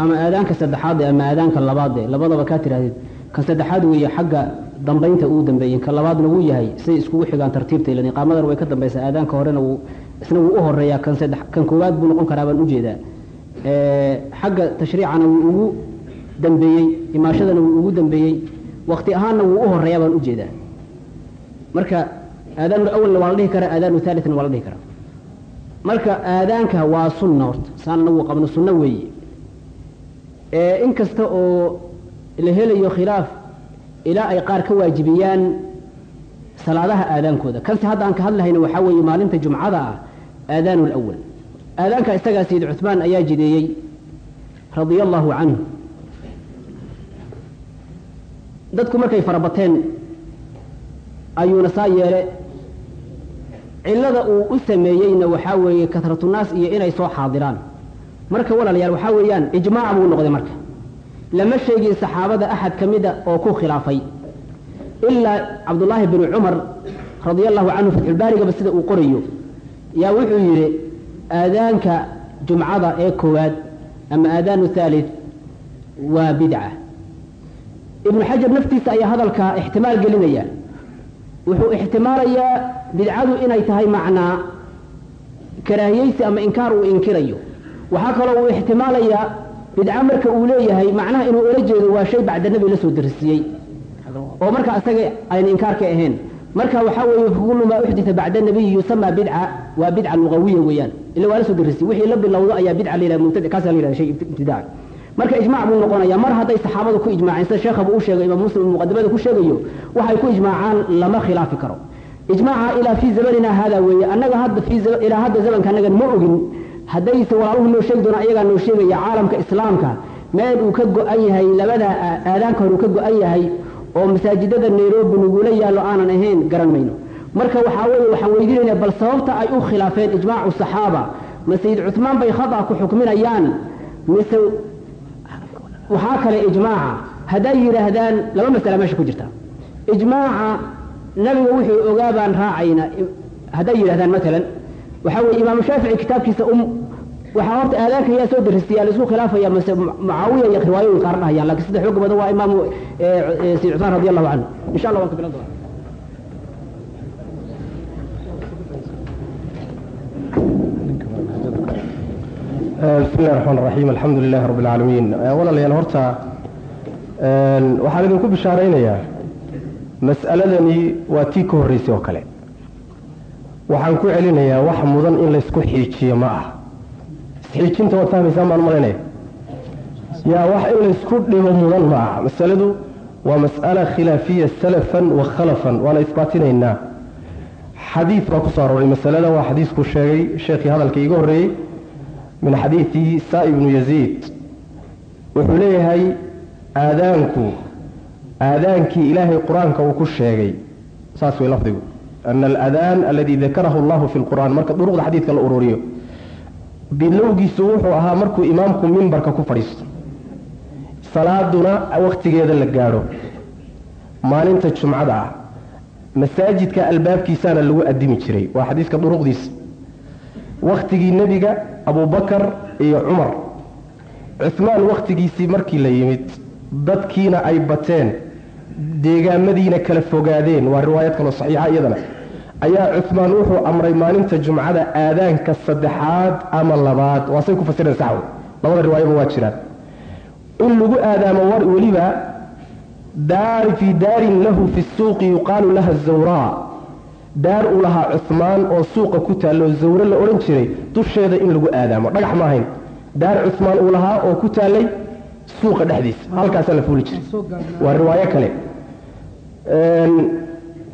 ama aadaanka saddexaad ama aadaanka labaad labadaba kaa tirahdid ka saddexaad weeye xagga dambaynta uu dambeeyey ka labaadna wuu yahay say iskugu xigaan tartiibta ilan iqaamadan way ka dambaysaa aadaanka horena wuu isna wuu u horeeyaa kan saddex kan koowaad buu noqon karaa baan u jeedaa xagga tashriicana wuu ugu dambeeyey imaashadana wuu ugu dambeeyey wakti ahaanna wuu u horeeyaa baan u jeedaa marka aadaanu awalna waa la dhihi karaa aadaanu haalitna waa la dhihi karaa. Marka aadaanka waa sunna horta saanna wuu qabno sunno weeye in kasta oo la helayo khilaaf ilaa ay qaar ka waajibiyaan salaadaha aadaankooda. Kanse hadda aan ka hadlahayna waxaa weeye maalinta jumcada ah aadaanu lawal aadaanka isagaa sayid cuثmaan ayaa jideeyey radia allahu canhu. Dadku markay farabateen ayuuna saa yeele cillada uu u sameeyeyna waxaa weeye katratunaas iyo inay soo xaadiraan marka walaalayaal waxaa weeyaan ijmaac buu noqday marka. Lama sheegin saxaabada axad ka mida oo ku khilaafay. Ilaa cabdullaahi binu cumar radia allahu canhu fatxulbaarigaba sida uu qorayo. Yaa wuxuu yidhi aadaanka jumcada ee koowaad ama aadaanu thalith waa bidca. Ibnu xajar naftiisa ayaa hadalkaa ixtimaal gelinaya. Wuxuu ixtimaalayaa bidcadu inay tahay macnaa karaahiyeysi ama inkaar uu inkirayo waxaa kaloo uu ixtimaalayaa bidco marka uu leeyahay macnaha inuu ula jeedo waa shay bacda nebi la soo darisiiyey oo marka isaga ayna inkaarka ahayn. Marka waxaa weeye kullu maa uxdita bacda nabiyi yusamaa bidca waa bidca lugawiya weeyaan. Ila waa la soo darisiyey wixii la bilowdo ayaa bidca la yidhaha mubtadic kaasaa la yidhaha shay ibtidaac marka ijmaac buu noqonayaa. Mar hadday saxaabadu ku ijmaaceen sida sheekhabu uu sheegay imaam muslim muqadimada ku sheegayo waxay ku ijmaacaan lama khilaafi karo. Ijmaaca ilaa fii zamanina hada weeye. Annaga hadda ilaa hadda zamanka annagan ma ogin haddayse walaaluhu noo sheegi doonaa iyagaa noo sheegaya caalamka islaamka. Meel uu ka go-an yahay labada aadaanka hore uu ka go-an yahay oo masaajidada nairobi nagula yaallo aanan ahayn garan mayno. Marka waxaa weeye waxaan weydiinaynaa bal sababta ay u khilaafeen ijmaacu saxaaba ma sayid cuثmaan bay khata ku xukminayaan? Mise waxaa kale ijmaaca? Hadday yidhaahdaan laba masala meesha ku jirta. Ijmaaca nabiga wuxuu ogaa baan raacayna hadday yidhahdaan maalan waxaa weye imaamu shaafici kitaabkiisa um waxaa horta aadaanka yaa soo daristay aa la isku khilaafaya mase mucaawiya iyo riwaayooyin qaar dhahayaan laakiin sida xooga badan waa imaamu sayid cuثmaan radi allahu canhu insha allah waan ka bilan doona bismi illahi raxmaan raxiim alxamdu lilahi rabbi alcaalamiin walaalayaal horta waxaan idinku bishaaraynayaa mas'aladani waa tii ka horreysay oo kale waxaan ku celinayaa wax mudan in laysku xiijiyo ma ah isxiijinta waad fahmaysaan baan malaynaya yaa wax in laysku dhigo mudan ma ah masaladu waa mas'ala khilaafiya salafan wa khalafan. Waana isbaatinaynaa. Xadiid baa ku soo arooray. Masalada waa xadiisku sheegay sheekhii hadalka iiga horreeyey min xadiidi saa ibnu yaziid. Wuxuu leeyahay aadaanku aadaankii ilaahay qur'aanka uu ku sheegay. Saas way lafdigu ana aladaan aladii dakarahu allahu fi lqur'aan marka duruqda xadiidka la ururiyo bilowgiisu wuxuu ahaa markuu imaamku mimbarka ku fadhiisto. Salaaduna wakhtigeeda la gaadho. Maalinta jumcada ah. Masaajidka albaabkiisaana lagu addimi jiray. Waa xadiiska duruqdiisa wakhtigii nebiga abubakar iyo cumar. Cuhmaan wakhtigiisii markii la yimid dadkiina ay bateen deegaamadiina kala fogaadeen. Waa riwaayad kaloo saxiixa iyadana ayaa cuhmaan wuxuu amray maalinta jumcada aadaanka saddexaad ama labaad. Waasay ku fasireen saxwe labada riwaayaba waa jiraan. In lagu aadaamo war weliba daari fii daarin lahu fi suuqi yuqaalu laha zawraa. Daar uu lahaa cuhmaan oo suuqa ku taalloo zawre la odhan jiray dusheeda in lagu aadaamo. Dhagax ma ahayn. Daar cuhmaan uu lahaa oo ku taallay suuqa dhexdiisa. Halkaasaa la fuuli jiray. Waa riwaayo kale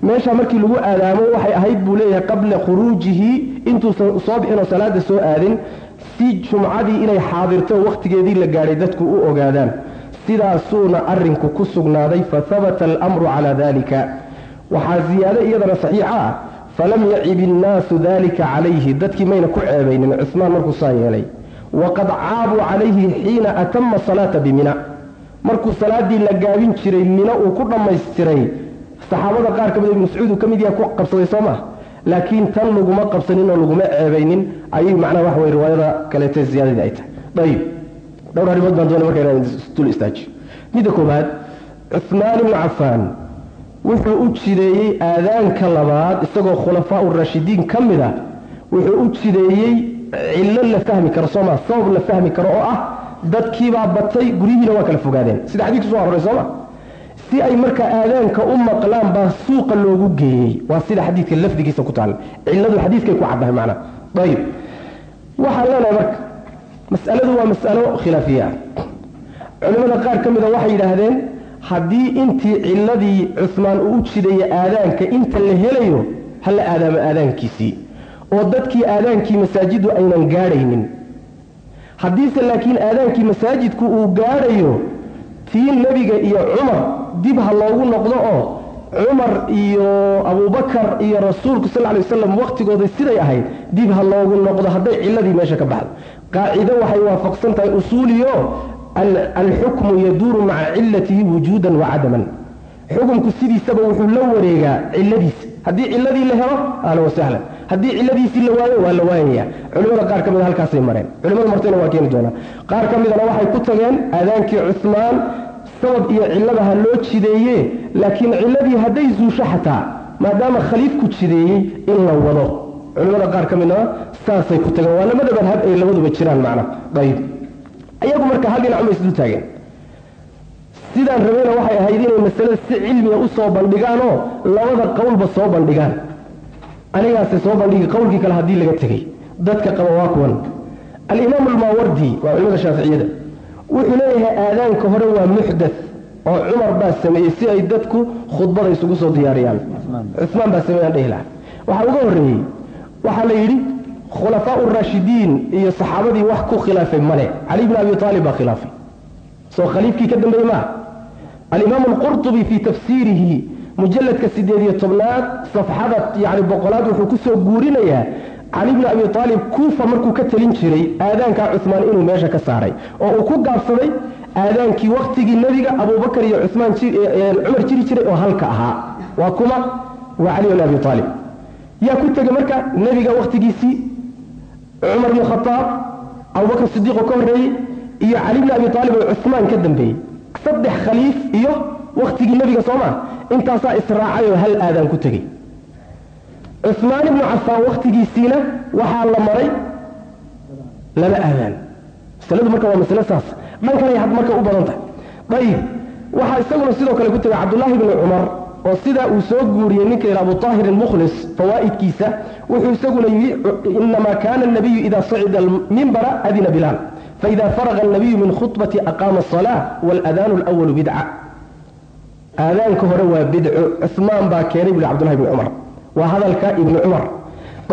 meesha markii lagu aadaamo waxay ahayd buu leeyahay qabla khuruujihi intuusan soo bixinoo salaada soo aadin. Si jumcadii inay xaadirto wakhtigeedii la gaadhay dadku u ogaadaan. Sidaasuuna arrinku ku sugnaaday fahabata alamru calaa dalika waxaa ziyaado iyadana saxiixa ah. Falam yacib innaasu dalika calayhi. Dadkii mayna ku ceebaynin cusmaan markuu saa yeelay. Waqad caabuu calayhi xiina atama salaata bimina markuu salaadii la gaabin jiray mina uu ku dhammaystiray saxaabada qaar ka mid ibnu mascuud uu ka mid ku qabsaday soo maa laakiin tan laguma qabsanin oo laguma ceebaynin ayay macnaha wax wey riwaayada kaleete ziyaadadii ay tahay. Ayib dhowr arrimood baan doonay marka dul istaajiyo midda koobaad cuhmaan ibnu cafaan wuxuu u jideeyey aadaanka labaad isagoo khulafaa urashidiin ka mid a wuxuu u jideeyey cillo la fahmi karo sooma sabab la fahmi karo oo ah dadkiibaa batay guryihiina waa kala fogaadeen. Sida xadiidku soo aroray sooma si ay marka aadaanka u maqlaan baa suuqa loogu geeyey. Waa sida xadiidka lafdigiisa ku taal. Cilladu xadiidkay ku caddahay macnaha ayib. Waxaan leenahay marka mas'aladu waa mas'alo khilaafiya. Ah qaar ka mida waxay yidhaahdeen haddii intii cilladii cusmaan uu u jideeyey aadaanka inta la helayo ha la aadaamo aadaankiisii. Oo dadkii aadaankii masaajiddu aynan gaadhaynin. Haddiise laakiin aadaankii masaajidku uu gaadhayo tii nebiga iyo cumar dib ha loogu noqdo oo cumar iyo abubakar iyo rasuulku sal lay wasalam wakhtigooda siday ahayd dib ha loogu noqdo hadday cilladii meesha ka baxdo. Qaacido waxay waafaqsan tahay usuuliyo alxukmu yaduuru maca cilatihi wujuudan wa cadaman. Xukumku sidiisaba wuxuu la wareegaa ciladiisa haddii ciladii la helo ahlan wasahlan haddii ciladiisii la waayo waa la waayaya culimada qaar ka mida halkaasay mareen. Culimada martayna waa keeni doonaa. Qaar ka midana waxay ku tageen aadaankii cusmaan sabab iyo ciladaha loo jideeye laakiin ciladii hadday zuusho xataa maadaama khaliifku jideeyey in la wado. Culimada qaar ka midnaa saasay ku tageen. Waa labada madhab ay labaduba jiraan macna ayib iyagu marka hal dhinac uma isdul taageen. Sidaan rabayna waxay ahayd inay masalada si cilmiga u soo labada qowlba soo bandhigaan anigaase soo bandhigi qowlkii kale haddii laga tegey dadka qaba waa kuwan. Alimaam almaawardi waa culimada shaaficiyada. Wuxuu leeyahay aadaanka hore waa muxdath oo cumar baa sameeyey si ay dadku khudbada isugu soo diyaariyaan. Cumaan baa sameeyaan dhehi laha waxaa uga horreeyey waxaa la yidhi khulafaa raashidiin iyo saxaabadii wax ku khilaafay male cali bn abi aalib baa khilaafay. Soo khaliifkii ka dambeeye maa? Alimaam alqurطubi fii tafsiirihi mujaladka sideed iyo tobnaad safxada yani boqolaad wuxuu ku soo guurinayaa cali bni abi aalib kuufa markuu ka telin jiray aadaankaa cumaan inuu meesha ka saaray. Oo uu ku gaabsaday aadaankii waktigii nebiga abubakar iyo cumaan cumar jiri jiray oo halka ahaa. Waa kuma waa cali bni abi aalib yaa ku tegey marka nebiga wakhtigiisii cumar bn khaaab abubakr sidiiqoo ka horreeyey iyo cali bni abi aalib oo cusmaan ka dambeeyey saddex khaliif iyo wakhtigii nebiga soo maa intaasaa israacay oo hal aadaan ku tegey cusmaan ibnu cafaan wakhtigiisiina waxaa la maray laba aadaan masaladu marka waa masale saas dhankanay had marka u badan tahay ayib waxaa isaguna sidoo kale ku tegay cabdullaahi bni cumar oo sidaa uu soo guuriyey ninka yidha abu taahir almukhlis fawaa'idkiisa wuxuu isaguna yidhi inamaa kana الnabiyu ida sacida almimbara adina bilaal faida faraga الnabiyu min khطbati aqaama الصalaaة wاladaanu اlأwalu bidca aadaanka hore waa bidco. Cuثmaan baa keenay buli cbdullahi bni cumar. Waa hadalka ibni cumar.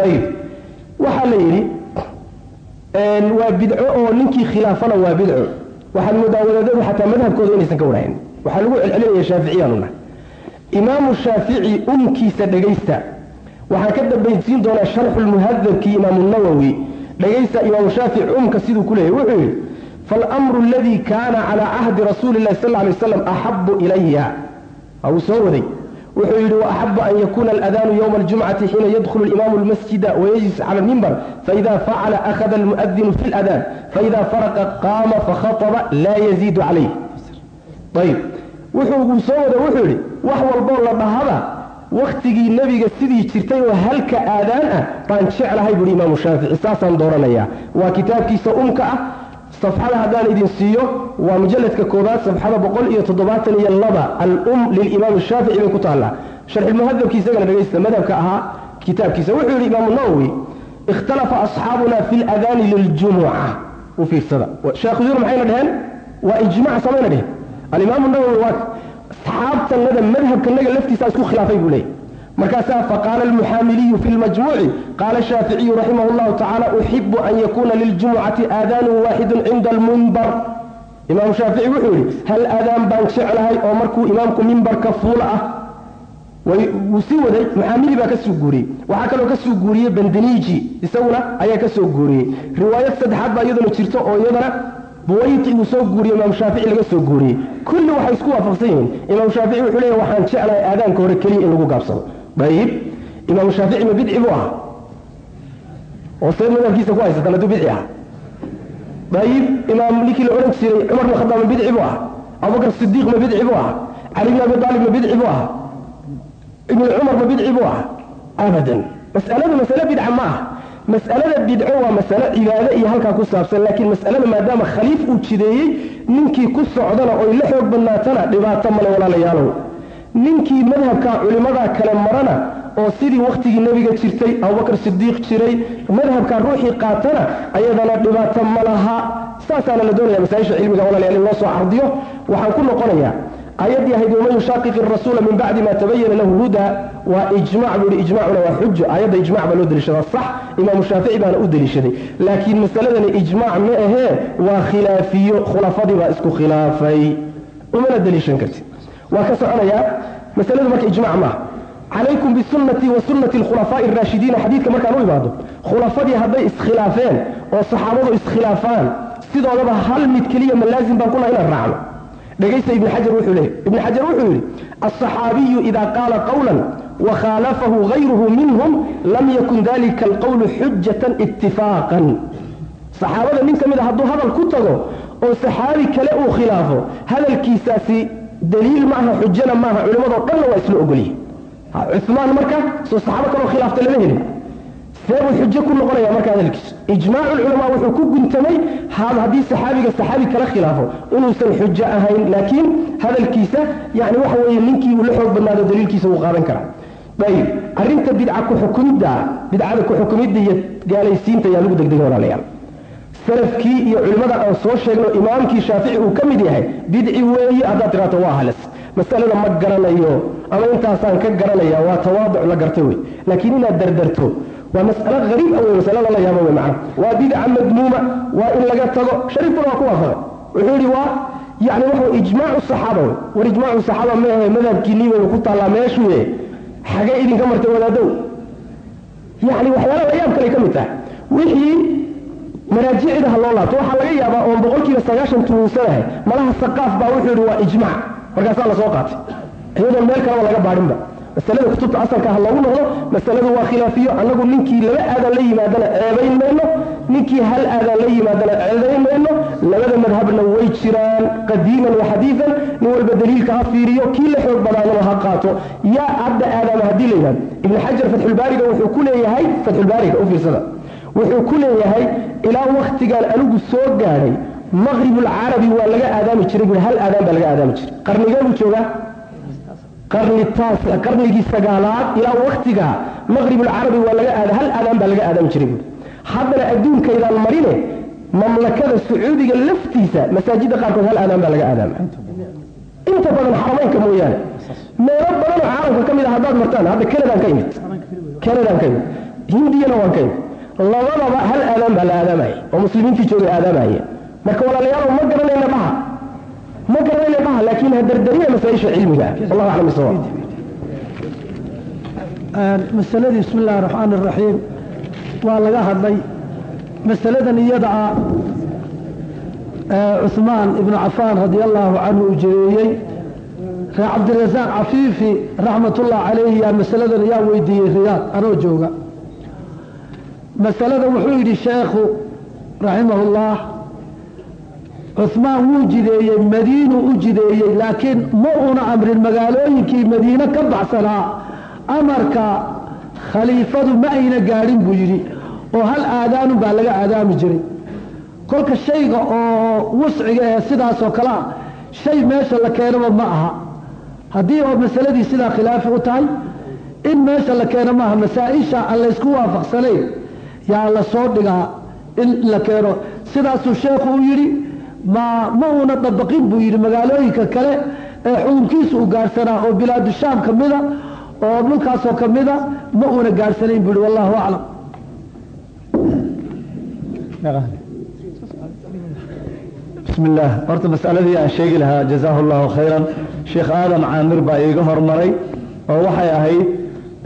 Ayib waxaa la yidhi waa bidco oo ninkii khilaafana waa bidco. Waxaad moodaa xataa madhabkooda inaysan ka warhayn. Waxaa lagu celcelinaya shaaficiyaanuna imaamu shaafici umkiisa dhegaysta waxaan ka dambaysiin doonaa sharxu lmuhadabkii imaamu nawowi dhegaysta imaamu shaafici umka siduu ku leeyahy wuxuu yidhi faalamru aladii kaana calaa cahdi rasuuli llahi sal lay waslam axabu ilaya uu soo waday. Wuxuu yidhi waaxabu an yakuna aladaanu yowma aljumcati xiina yadkhulu imaamu lmasjida wayajlis cala almimbar faida facala akhada almuadinu fi ladaan faida faraqa qaama fakhaطba laa yaziidu calayh ayib. Wuxuu soo wada wuxuu yidhi wax walboo la dhahaba. Waktigii nebiga sidii jirtay oo halka aadaan ah baan jeclahay buuhi imaamu shaafici. Saasaan dooranayaa. Waa kitaabkiisa umka ah safxada haddaan idin siiyo waa mujaladka koobaad safxada boqol iyo toddobaatan iyo laba alum lilimaam shaafici bay ku taallaa sharxulmuhadabki isagana dhegaysta madhabka ahaa kitaabkiisa wuxuu yidhi imaamu nawowi ikhtalafa asxaabuna fi ladaani liljumuca u fiirsada sheekhyur maxayna dheheen waa ijmac samayna dheheen alimaamu nawowi waa asxaabtanada madhabkanaga laftiisa isku khilaafay buu leeyay markaasaa faqaala almuxaamiliyu fi lmajmuuci qaala shaaficiyu raximah llahu tacaala uxibu an yakuna liljumucati aadaanun waaxidun cinda almimbar imaamu shaafici wuxuu yidhi hal aadaan baan jeclahay oo markuu imaamku mimbarka fuula ah? Wuu sii waday muxaamili baa ka soo guuriyey. Waxaa kaloo ka soo guuriyey bandaniiji isaguna ayaa ka soo guuriyey. Riwaayad saddexaad baa iyaduna jirto oo iyadana buwayti uu soo guuriyey imaam shaafici laga soo guuriyey. Kulli waxay isku waafaqsan yihiin. Imaam shaafici wuxuu leeyahy waxaan jeclahay aadaanka hore keliya in lagu gaabsado dayib imaamu shaafici ma bidci buu ahaa? Oo see madhabkiisa ku haysatan hadduu bidci aha dayib imaam ninkii la odhan jiray cumar bin khadaab ma bidci buu ahaa. Abubakar sidiiq ma bidci buu ahaa. Cali bin abi aalib ma bidci buu ahaa. Ibnu cumar ma bidci buu ahaa. Abadan. Mas'aladu masale bidca ma aha. Mas'alada bidco waa masale cibaado iyo halkaa ku saabsan laakiin mas'alada maadaama khaliif uu jideeyey ninkii ku socdana oy la xoog badnaatana dhibaato male walaalayaalow ninkii madhabka culimmadaa kale marana oo sidii wakhtigii nebiga jirtay abubakar sidiiq jiray madhabka ruuxii qaatana ayadana dhibaato ma laha. Saasaana la doonaya masaaisha cilmiga walaalayaal in loo soo cardiyo. Waxaan ku noqonayaa ayaddii ahayd waman yushaaqiqi rasuula min bacdi ma tabayana lahu huda waa ijmac buu ihi ijmacuna waa xujo aayadda ijmac baa loo deliishadaa sax imaamu shaafici baana u deliishaday. Laakiin masaladani ijmac ma ahee waa khilaafiyo. Khulafadii baa isku khilaafay. Umana deliishan karti waa ka soconayaa masaladu marka ijmac maaha calaykum bisunnatii wa sunnati alkhulafaa'i araashidiina xadiidka markaan u imaado khulafadii hadday iskhilaafeen oo saxaabadu iskhilaafaan sidoodaba hal mid keliya ma laazim baan kuna inaan raacno. Dhegaysta ibn xajar wuxuu leeyay ibn xajar wuxuu yidhi alصaxaabiyu ida qaala qawla wakhaalafahu gayruhu minhum lam yakun dalika alqowlu xujatan itifaaqan saxaabada nin ka mid a hadduu hadal ku tago oo saxaabi kale uu khilaafo hadalkiisaasi daliil maaha xujana maaha culimmadoo dhanna waa isla ogolyihin cumaan marka soo saxaabo kaloo khilaafta lama helin seebuu xujo ku noqonaya marka hadalkiisu ijmaacu lculamaa wuxuu ku guntamay haddii saxaabiga saxaabi kala khilaafo inuusan xujo ahayn laakiin hadalkiisa yani waxa weeye ninkii uu la xoog badnaado daliilkiisa wuu qaadan karaa ayib arrinta bidca kuxukumidda bidcada kuxukumidda iyo gaalaysiinta ayaa lagu degdegay walaalayaal salafkii iyo culimmada aan soo sheegno imaamkii shaafici uu ka mid yahay bidci weeye haddaad tiraato waa halis. Masalada ma garanayo ama intaasaan ka garanaya waa tawaaduc la garta wey. Laakiin inaad dardarto waa mas'alo hariib ah wey masalo lala yaabo wey macna waa bidca madmuuma waa in laga tago. Shariifkuna waa ku waafaqay. Wuxuu yidhi waa yani waxa ijmaacu saxaaba wey. War ijmaacu saxaaba ma ahe madhabkiinii bay ku taallaa meeshuye xagee idinka martay wadaadow yani waxyaala la yaab kale ka mid tahay. Wixii maraajicda ha loo laabto. Waxaa laga yaabaa oon boqolkiiba sagaashan tuunsanahay malaha saqaaf baa wuxuu yidhi waa ijmac. Markaasaa la soo qaatay. Iyadoon meel kaleba laga baadhinba. Masalada kutubta asalka ha loogu noqdo masaladu waa khilaafiyo. Annagu ninkii laba aadan la yimaadana ceebayn mayno ninkii hal aadan la yimaadana ceedayn mayno labada madhabna way jiraan qadiiman wa xadiidan nin walba daliilka ha fiiriyo kii la xoog badaanaba ha qaato. Yaa adda aadama haddii la yidhahdo ibnu xajar fatxulbaariga wuxuu ku leeyahay fatxulbaariga u fiirsada wuxuu ku leeyahay ilaa waktigaan anigu soo gaadhay maqribulcarabi waa laga aadaami jiray bui hal aadaan baa laga aadaami jiray. Qarnigee buu joogaa qarnigii sagaalaad ilaa waktiga maqribulcarabi waa laga aada hal aadaan baa laga aadaami jiray. Buui haddana adduunkaydaan marine mamlakada sacuudiga laftiisa masaajidda qaarkood hal aadaan baa laga aadaama inta badan xarameynka mooyaane. Meelo badanoo caalamka ka mid a haddaad martaan hadda canadaan ka imid canadaan ka imid hindiyana waan ka imid labadaba hal aadaan baa la aadaamaya oo muslimiintii joogay aadaamaya marka walaalayaalow ma garanayna dhaha ma garanayna dhaha laakiin ha dardarina masaa-isha cilmiga. Ah wallahu aclam bisawaab masaladii bismi illahi raxmaan iraxiim waa laga hadlay masaladan iyada ah cuhmaan ibnu cafaan radia allaahu canhu uu jireeyey sheekh cabdirasaaq cafiifi raxmatullah calayhi yaa masaladan yaa weydiiyey riyaad anoo jooga masalada wuxuu yidhi sheekhu raximahullah cuhmaan wuu jideeyey madiinuu u jideeyey laakiin ma una amrin magaalooyinkii madiine ka baxsanaa amarka khaliifadu ma ayna gaadhin buu yidhi oo hal aadaanu baa laga aadaami jiray. Kolka shayga oo wusciga ee sidaasoo kale ah shay meesha la keenaba ma aha. Haddii oo masaladii sidaa khilaafi u tahay in meesha la keeno maaha masaa-isha aan laysku waafaqsanayn yaa la soo dhigaa in la keeno. Sidaasuu sheekhu u yidhi ma ma uuna dabaqin buu yidhi magaalooyinka kale ee xukunkiisu uu gaadhsanaa oo bilaadu shaam ka mida oo dhulkaasoo ka mida ma uuna gaadhsanayn buu yidhi wallahu aclam. Bismi illah horta masaladii aan sheegi lahaa jazaahu allahu khayran. Sheekh aadan caamir baa iiga hormaray oo waxay ahayd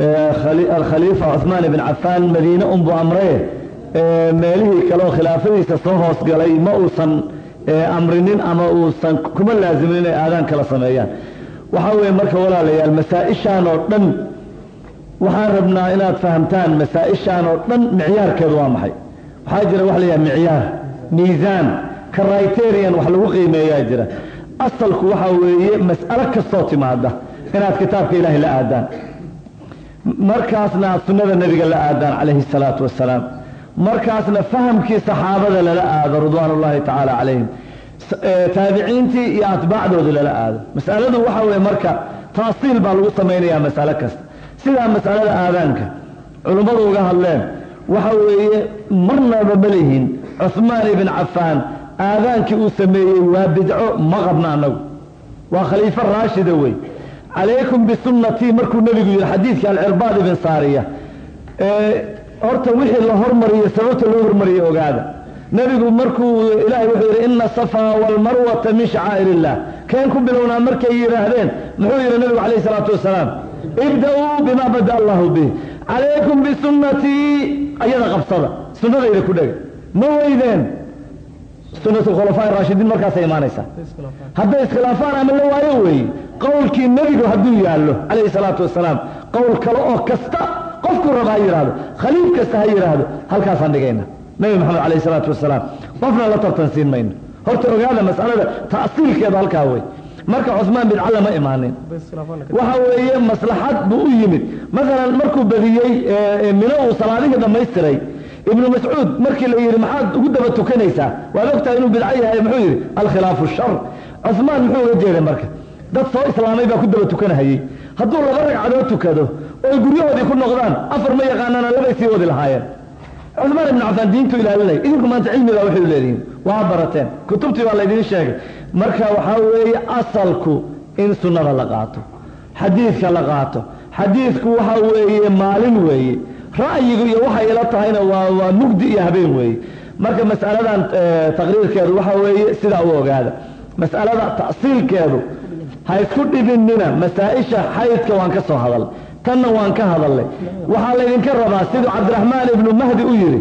alkhaliifa cuثmaan ibn cafaan madiine unbu amraye meelihii kale oo khilaafadiisa soo hoos galay ma uusan amrinin ama uusan kuma laazimin inay aadaan kala sameeyaan waxaa weeye marka walaalayaal masaa-ishaan oo dhan waxaan rabnaa inaad fahamtaan masaa-ishaan oo dhan micyaarkeedu waa maxay waxaa jira wax la yidhaha micyaar miisaan criterian wax lagu qiimeeyaa jira asalku waxaa weeye mas'alo kastoo timaada inaad kitaabka ilaahay la aadaan markaasna sunnada nebiga la aadaan calayhi salaatu wasalaam markaasna fahamkii saxaabada lala aado ridwaan ullahi tacaala calayhim taabiciintii iyo atbaacdooda lala aado. Mas'aladu waxaa weeye marka taasiil baa lagu samaynayaa mas'alo kasta. Sidaa mas'alada aadaanka culummadu uga hadleen waxa weeye marnaba ma lihin cuhmaan ibn cafaan aadaankii uu sameeyey waa bidco ma qabna annagu. Waa khaliifo raashida wey calaykum bisunnatii markuu nebigu yidhi xadiidkii alcirbaad ibn saariya. Horta wixii la hormariyo sababta loo hormariyey ogaada. Nebigu markuu ilaahay wuxuu yidhi ina asafaa waalmarwata min shacaa'ir illah keen ku bilownaa markay yidhaahdeen muxuu yidhi nebigu calayhi salaatu wasalaam ibda-uu bima bada allahu bih calaykum bisunnatii ayada qabsada sunnadayda ku dhega. Ma weydeen sunat raashidiin markaasay imaanaysaa hadday iskhilaafaan ama la waayo weeye qowlkii nebigu hadduu yaallo calayhi salaatu wasalaam qowl kale oo kasta qofku raba ha yidhaahdo khaliif kasta ha yidhaahdo halkaasaan dhigayna. Nebi maxamed calayhi salaatu wasalaam qofna la tartansiin mayno horta ogaada mas'alada ta'siilkeeda halkaa wey marka cusmaan bin calla ma imaanin. Waxa weeye maslaxad buu u yimid. Maalan markuu badiyey mino uu salaadihii dhammaystiray ibnu mascuud markii la yidhi maxaad ugu daba tukanaysaa? Waad ogtahay inuu bidco yahay muxuu yidhi alkhilaafu shar. Cusmaan muxuu uga jeeday marka dad soo islaamay baa ku daba tukanahayey hadduu laba ragcadood tukado oy guryahoodii ku noqdaan afar ma yaqaanaana labay sii wadi lahaayeen. Cusmaan ibnu cafaan diintu ilaalinay. Idinku maanta cilmigaa waxay leedihiin waa barateen. Kutubtii baa laydin sheegay. Marka waxaa weeye asalku in sunnada la qaato xadiidka la qaato. Xadiidku waxa weeye maalin weeye ra'yigu iyo waxay ila tahayna waa waa mugdi iyo habeen weeye marka mas'aladan taqriirkeedu waxa weeye sidaa u ogaada. Mas'alada ta'siilkeedu ha isku dhibinina masaa-isha xaydka waan ka soo hadal tanna waan ka hadalnay. Waxaa laydinka rabaa siduu cabdiraxmaan ibnu mahdi u yidhi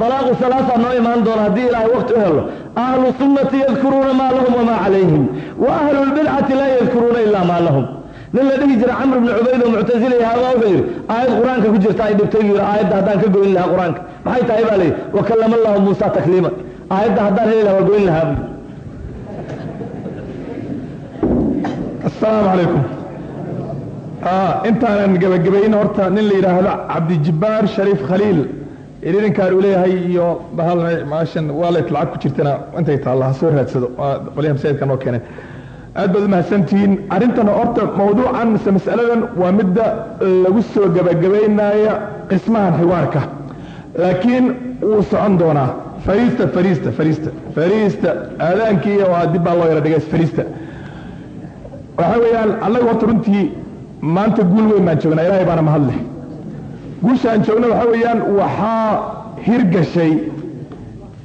dalaaqu salaasa noo imaan doona haddii ilaahay waqti u helo ahlu sunnati yadkuruuna maa lahum wamaa calayhim. Wa ahlu lbidcati laa yadkuruuna ilaa maa lahum nin la dhihi jira camr ibni cubayd oo muctasila yahaabaa wuxuu yidhi aayad qur'aanka ku jirta ay dhibtay buu yidhi. Aayadda haddaan ka goyn lahaa qur'aanka. Maxay tahay baa layidhi wakallama allahu muusa takliima. Aayadda haddaan heli lahaa waa goyn lahaa buu asalaamu calaykum intaanan gebagabaynin horta nin la yidhaahdo cabdijibbaar shariif khaliil. Idinkaan uu leeyahay iyo bahal maashan waalet lacag ku jirtana intay taalla ha soo raadsado. Qolyaha masaajidka noo keeneen aad baad umahadsantihiin arrintan horta mawduucan mise mas'aladan waa midda lagu soo gebagabaynaya qismahan xiwaarka laakiin wuu socon doonaa. Fariista fariista fariista fariista. Aadaankii waa dib baa loo yara dhigays fariista. Waxaa weeyaan annaga horta runtii maanta guul weyn baan joognaa ilaahay baana mahadleh guusha aan joogna waxaa weeyaan waxaa hirgashay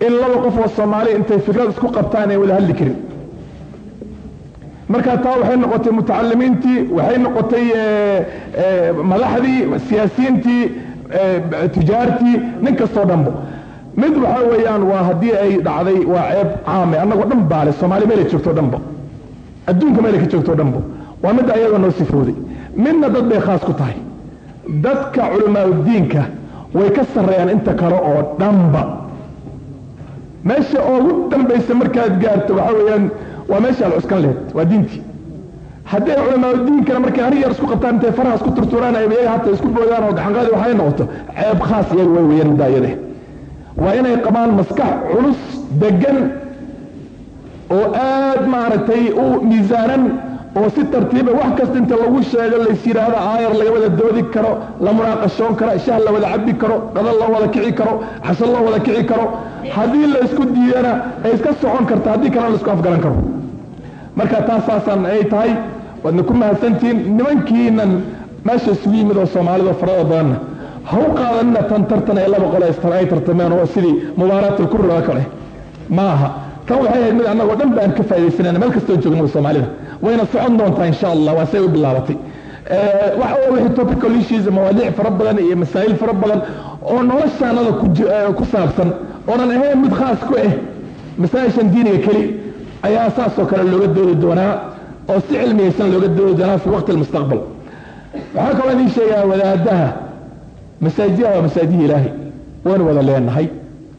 in laba qof oo soomaali intay fikrad isku qabtaan ay wada hadli karin marka taa waxay noqotay mutacalimiintii waxay noqotay madaxdii siyaasiyiintii tijaartii nin kastoo dhanbo. Mid waxaa weeyaan waa haddii ay dhacday waa ceeb caame annagoo dhan baale soomaali meelay joogto dhanbo. Adduunka meelay ka joogto dhanbo. Waa midda ayaga noo sifooday midna dad bay khaas ku tahay. Dadka culamaauddiinka way ka sarreeyaan inta kale oo dhanba. Meesha ugu dambaysa markaad gaarto waxaa weeyaan waa meesha al cuskan lehed waa diintii haddii ay culamaauddiinkana markay anig yar isku qabtaan intay faraha isku turturaan ay iyaga hata isku boodaan oo gacanqaadi waxay noqoto ceeb khaas iyaga way weeyaan midda ayade waa inay qabaan maskax culus degan oo aad maaragtay u miisaanan oo si tartiiba wax kasta inta lagu sheego lays yidhaahdo aayar laga wada doodi karo la munaaqashoon karo shah la wada cabbi karo qadal loo wada kici karo xasan loo wada kici karo. Haddii la isku diidana ay iska socon karto haddii kalena la isku afgaran karo marka taas saasaan ay tahay waadna ku mahadsantihiin nimankiinan meesha isugu yimid oo soomaalida farada badanna ha u qaadanina tan tartan ee laba qole ay tartameen oo sidii mubaaraatulkurri oo kale ma aha tan waxay ahayd mid annagoo dhan baan ka faaidaysanayna meel kastoo joogna soomaalida. Wayna socon doontaa insha allah waa say u bilaabatay. Waxa topical issues mawaadiic fara badan iyo masaa'il fara badan oo noloshaanada ku saabsan oonan ahayn mid khaas ku ah masaa'ishan diiniga keli ayaa saasoo kale looga doodi doonaa oo si cilmiyaysan looga doodi doonaa fi waqti almustaqbal. Waxaa kaloo idiin sheegaa wadaadaha masaajidaha waa masaajidii ilaahay waynu wada leenahay.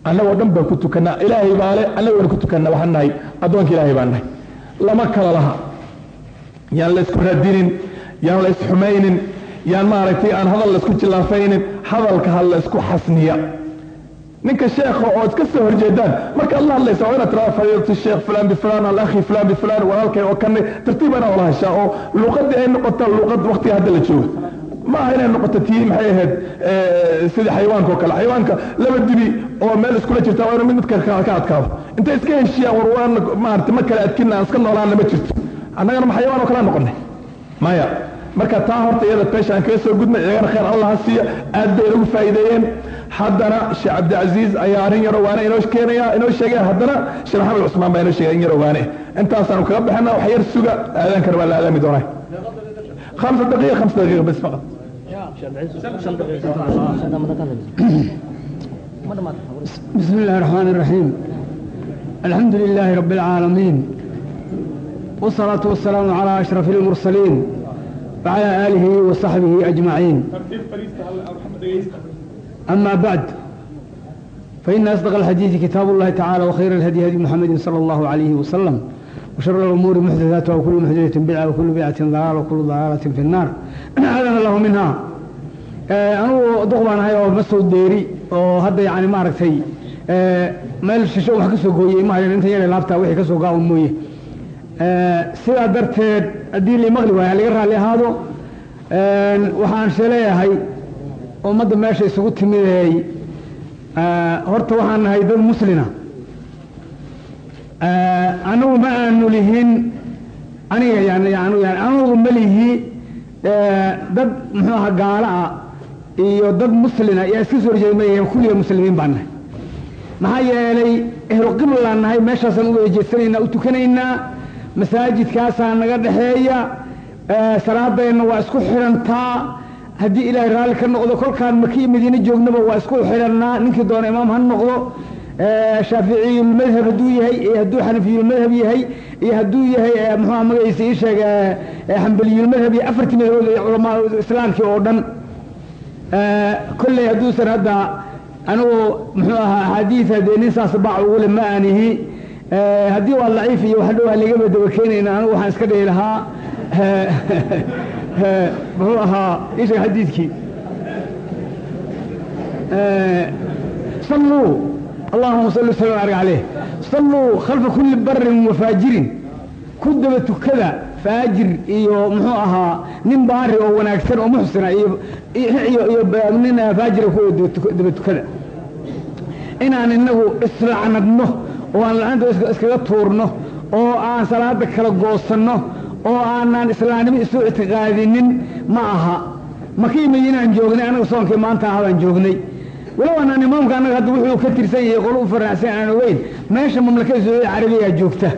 Annagoo dhan baan ku tukannaa ilaahay baa le annagona ku tukannaa waxaan nahay addoonka ilaahay baan nahay. Lama kala laha. Yaan la isku radinin yaan la isxumaynin yaan maaragtay aan hadal la isku jillaafaynin hadalka ha la isku xasniya ninka sheekha oo iska soo horjeedaan marka alla hadlaysa waa inaad tiraa fadiilatu sheekh fulaan bifulaan alakhi fulaan bifulaan walaalkay oo kanne tartiib inaa wala heshaa oo luuqadii ay noqota luuqad waqtiga hadda la jooga ma aha inay noqoto tii maxay ahayd sidii xayawaanka oo kale. Xayawaanka laba dibi oo meel iskula jirta waa inu mid midka ka adkaado. Intay iska heshiyaan war waan maarata ma kale adkina aan iska noolaanna ma jirto. Annagana ma xayawaan oo kale noqonay. Maya marka taa horta iyada beesha aan kaga soo gudnay iyagana khayr allah ha siiya aad bay inagu faa'iideeyeen haddana sheekh cabdicasiis ayaa arrin yaro waane inoo keenaya inoo sheegaya haddana sheekh maxamed cusmaan baa inoo sheegaya in yaro waane intaasaanu kaga bixina wax yar suga aadaankana waa la aadaami doonaa خمسة دقيقة خمسة دقيقة بس فقط بسم الله الرحمن الرحيم الحمد لله رب العالمين والصلاة والسلام على أشرف المرسلين وعلى آله وصحبه أجمعين أما بعد فإن أصدق الحديث كتاب الله تعالى وخير الهدي هدي محمد صلى الله عليه وسلم وشر الأمور محدثاتها وكل محدثة بدعة وكل بدعة ضلالة وكل ضلالة في النار أعاذنا الله منها أنا دقبان هاي أو مسو ديري أو هذا يعني ما ركتي meel shisho wax ka soo gooyey ma hayan inta yar laabtaa wixii sidaa darteed haddii li maqli waaya laga raalli ahaado waxaan sheeleeyahay ummadda meesha isugu timiday horta waxaan nahay dad muslina anagu ma aanu lihin aniga yani anagu ma lihi dad muxuu aha gaalo ah iyo dad muslina yaa iska soo horjeeda ma kulliga muslimiin baan nahay. Maxaa yeelay ehlu qiblaan nahay meeshaasaan u weejeysanaynaa u tukanaynaa masaajidkaasaa naga dhexeeya salaadeenna waa isku xidhantaa haddii ilaahay raalli ka noqdo kolkaan maki madiine joognaba waa isku xidhannaa ninkii doona imaam ha noqdo shaaficiyulmadhab hadduu yahay iyo hadduu xanafiyulmadhab yahay iyo hadduu yahay muxua magaciisa ii sheeg xambaliyulmadhab iyo afartii madhabood culamaa islaamkii oo dhan. Kolley hadduusan hadda anigu muxuu ahaa axaadiida dee nin saas baac ugule ma aanihi Eh, haddii waa daciif iyo wax dhowaa lagama daba keenayna anigu waxaan iska dhihi lahaa eh, eh, muxuu ahaa isheg xadiidkii? Salluu allahuma salli wslam barik caleyh salluu khalfa kulli barin wa faajirin. Ku daba tukada faajir iyo muxuu ahaa nin baari oo wanaagsan oo muxsina iyo iyo nin faajira ku daba tukada. Inaan inagu islaacnadno oo aan lacnada iskaga tuurno oo aan salaada kala goosanno oo aanan islaamnimo isu ictiqaadinin ma aha. Makii madiinaan joognay anaga soonkii maanta ah baan joognay. Walow anaan imaamka annaga hadda wuxuu ka tirsan yahay qolo u faraxsan aan ogeyn meesha mamlakada sacuudi carabiya joogta.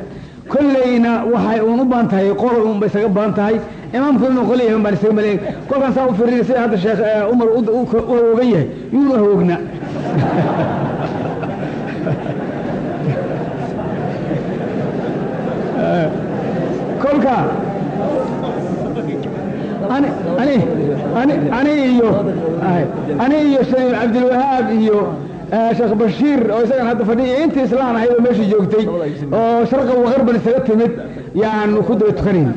Kollayna waxay uun u baahan tahay qol uun bay isaga badan tahay. Imaamku inuu qol yahay baan isaga maleyn kolkaan saa u firinay sida hadda sheekh umar u hawoogan yahay yuuna hawoogna *laughs* kolka. Ani iyo sheekh cabdilwahaab iyo sheekh bashiir oo isagan hadda fadhiya intii islaan ahayd oo meeshii joogtay oo sharqa waqarban isaga timid yaanu ku daba tukanayn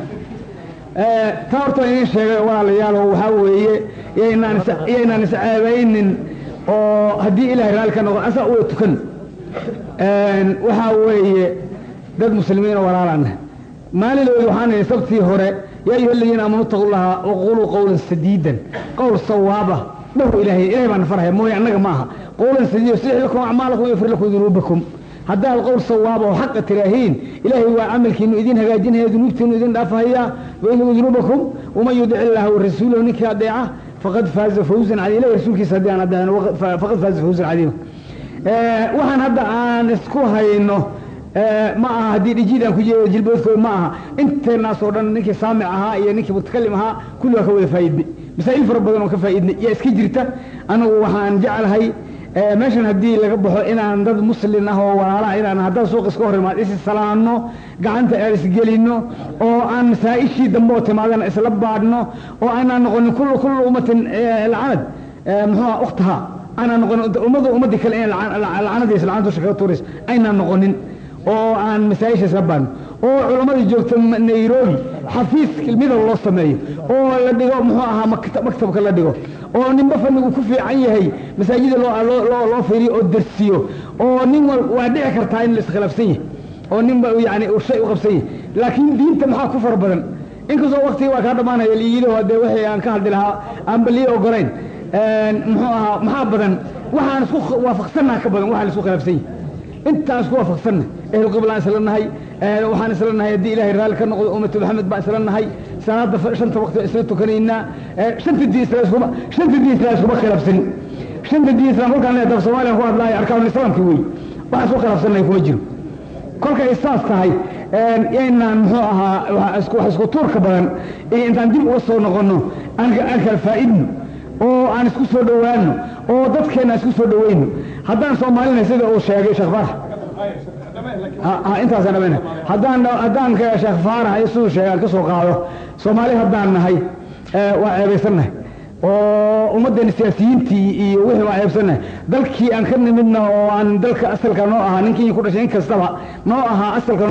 taa horta idiin sheegay walaalayaal oo waxaa weeye yaynaan is yaynaan isceebaynin oo haddii ilahay raalli ka noqon asaa uwa tukan. Waxaa weeye dad muslimiin oo walaalana maalidooda waxaan idhi sabtii hore yaa ayuha aladiina aamanu taqu llaha waquluu qawlan sadiidan qowl sawaaba dhahu ilahay ilahay baan farhaya mooye annaga ma aha qawlan sadiida yuslix lakum acmaalakum yafir lakum dunuubakum. Haddaad qowl sawaaba oo xaqa tiraahiin ilaahay waa camalkiinu idin hagaajinaya dunuubtiinu idin dhaafahaya wayhibu dunuubakum waman yudic illaha warasuulahu ninkii adeeca faqad faaza fawzan cadiima ilahi rasuulkiisa haddii aan adeecno faqad faaza fawzan cadiima waxaan hadda aan isku hayno ma aha haddii dhijid aan ku jeedo jilboodkooda ma aha. Inteenaas oo dhan ninkii saamic ahaa iyo ninkii mutakalim ahaa kulli waa ka wada faa'iidnay masaa'il fara badan oo ka faa'iidnay yaa iska jirta? Anagu waxaan jeclahay meeshan haddii laga baxo inaan dad muslin ah oo walaalaha inaan haddaan suuq iska hor imaad isi salaanno gacanta aan isgelinno oo aan masaa-ishii dambe oo timaadana isla baadhno oo aanaan noqonin kullu kullu ummatin lacanad muxuuha ukhtaha aanaan noqonin ummadu ummadii kale in lacanadiisa lacanta dusha kaga tuuraysa aynaan noqonin oo aan masaa-isha baadhno oo culamadii joogta nairobi xafiis midab loo sameeyo oo la dhigo muxuu ahaa maktabka la dhigo oo ninba fannigu ku fiican yahay masaajida loo fiiriyo oo dersiyo oo nin waa dhici kartaa in la iskhilaafsan yahay oo ninba yani shay u qabsan yahay laakiin diinta maxaa ku fara badan? Inkastoo waktigii waa kaa dhammaanaya liidaho dee wixii aan ka hadli lahaa aan balii ogolayn muxuu ahaa maxaa badan? Waxaan isku waafaqsannaha ka badan waxaa la isku khilaafsan yahay intaan isku waafaqsanna ehlu qiblaan isla nahay waxaan isla nahay haddii ilahay raalli ka noqdo ummatu maxamed baan isla nahay. Salaada shanta waqti isla tukanaynaa. Shanta diin isla iskuma shanta diin isla iskuma khilaafsanin shanta diin islam kolkaan leedahay soomaaliya ku hadlaayo arkaanul islaamki wey wax isku khilaafsanay kuma jiro. Kolkay saas tahay yaynaan muxuu ahaa wax isku tuurka badan. Iyo intaan dib uga soo noqonno aan kala faa'idno oo aan isku soo dhowaano oo dadkeenna isku soo dhoweyno haddaan soomaalina sida uu sheegay sheekh faarax intaasa dhamayna haddaan haddaan sheekh faarax siduu sheegay aan ka soo qaado soomaali haddaan nahay waa ceebaysannahay. Oo ummaddeena siyaasiyiintii iyo wixii waa ceebsannahay dalkii aan ka nimidna oo aan dalka asalka noo ahaa ninkii ku dhashay in kastaba noo ahaa asalka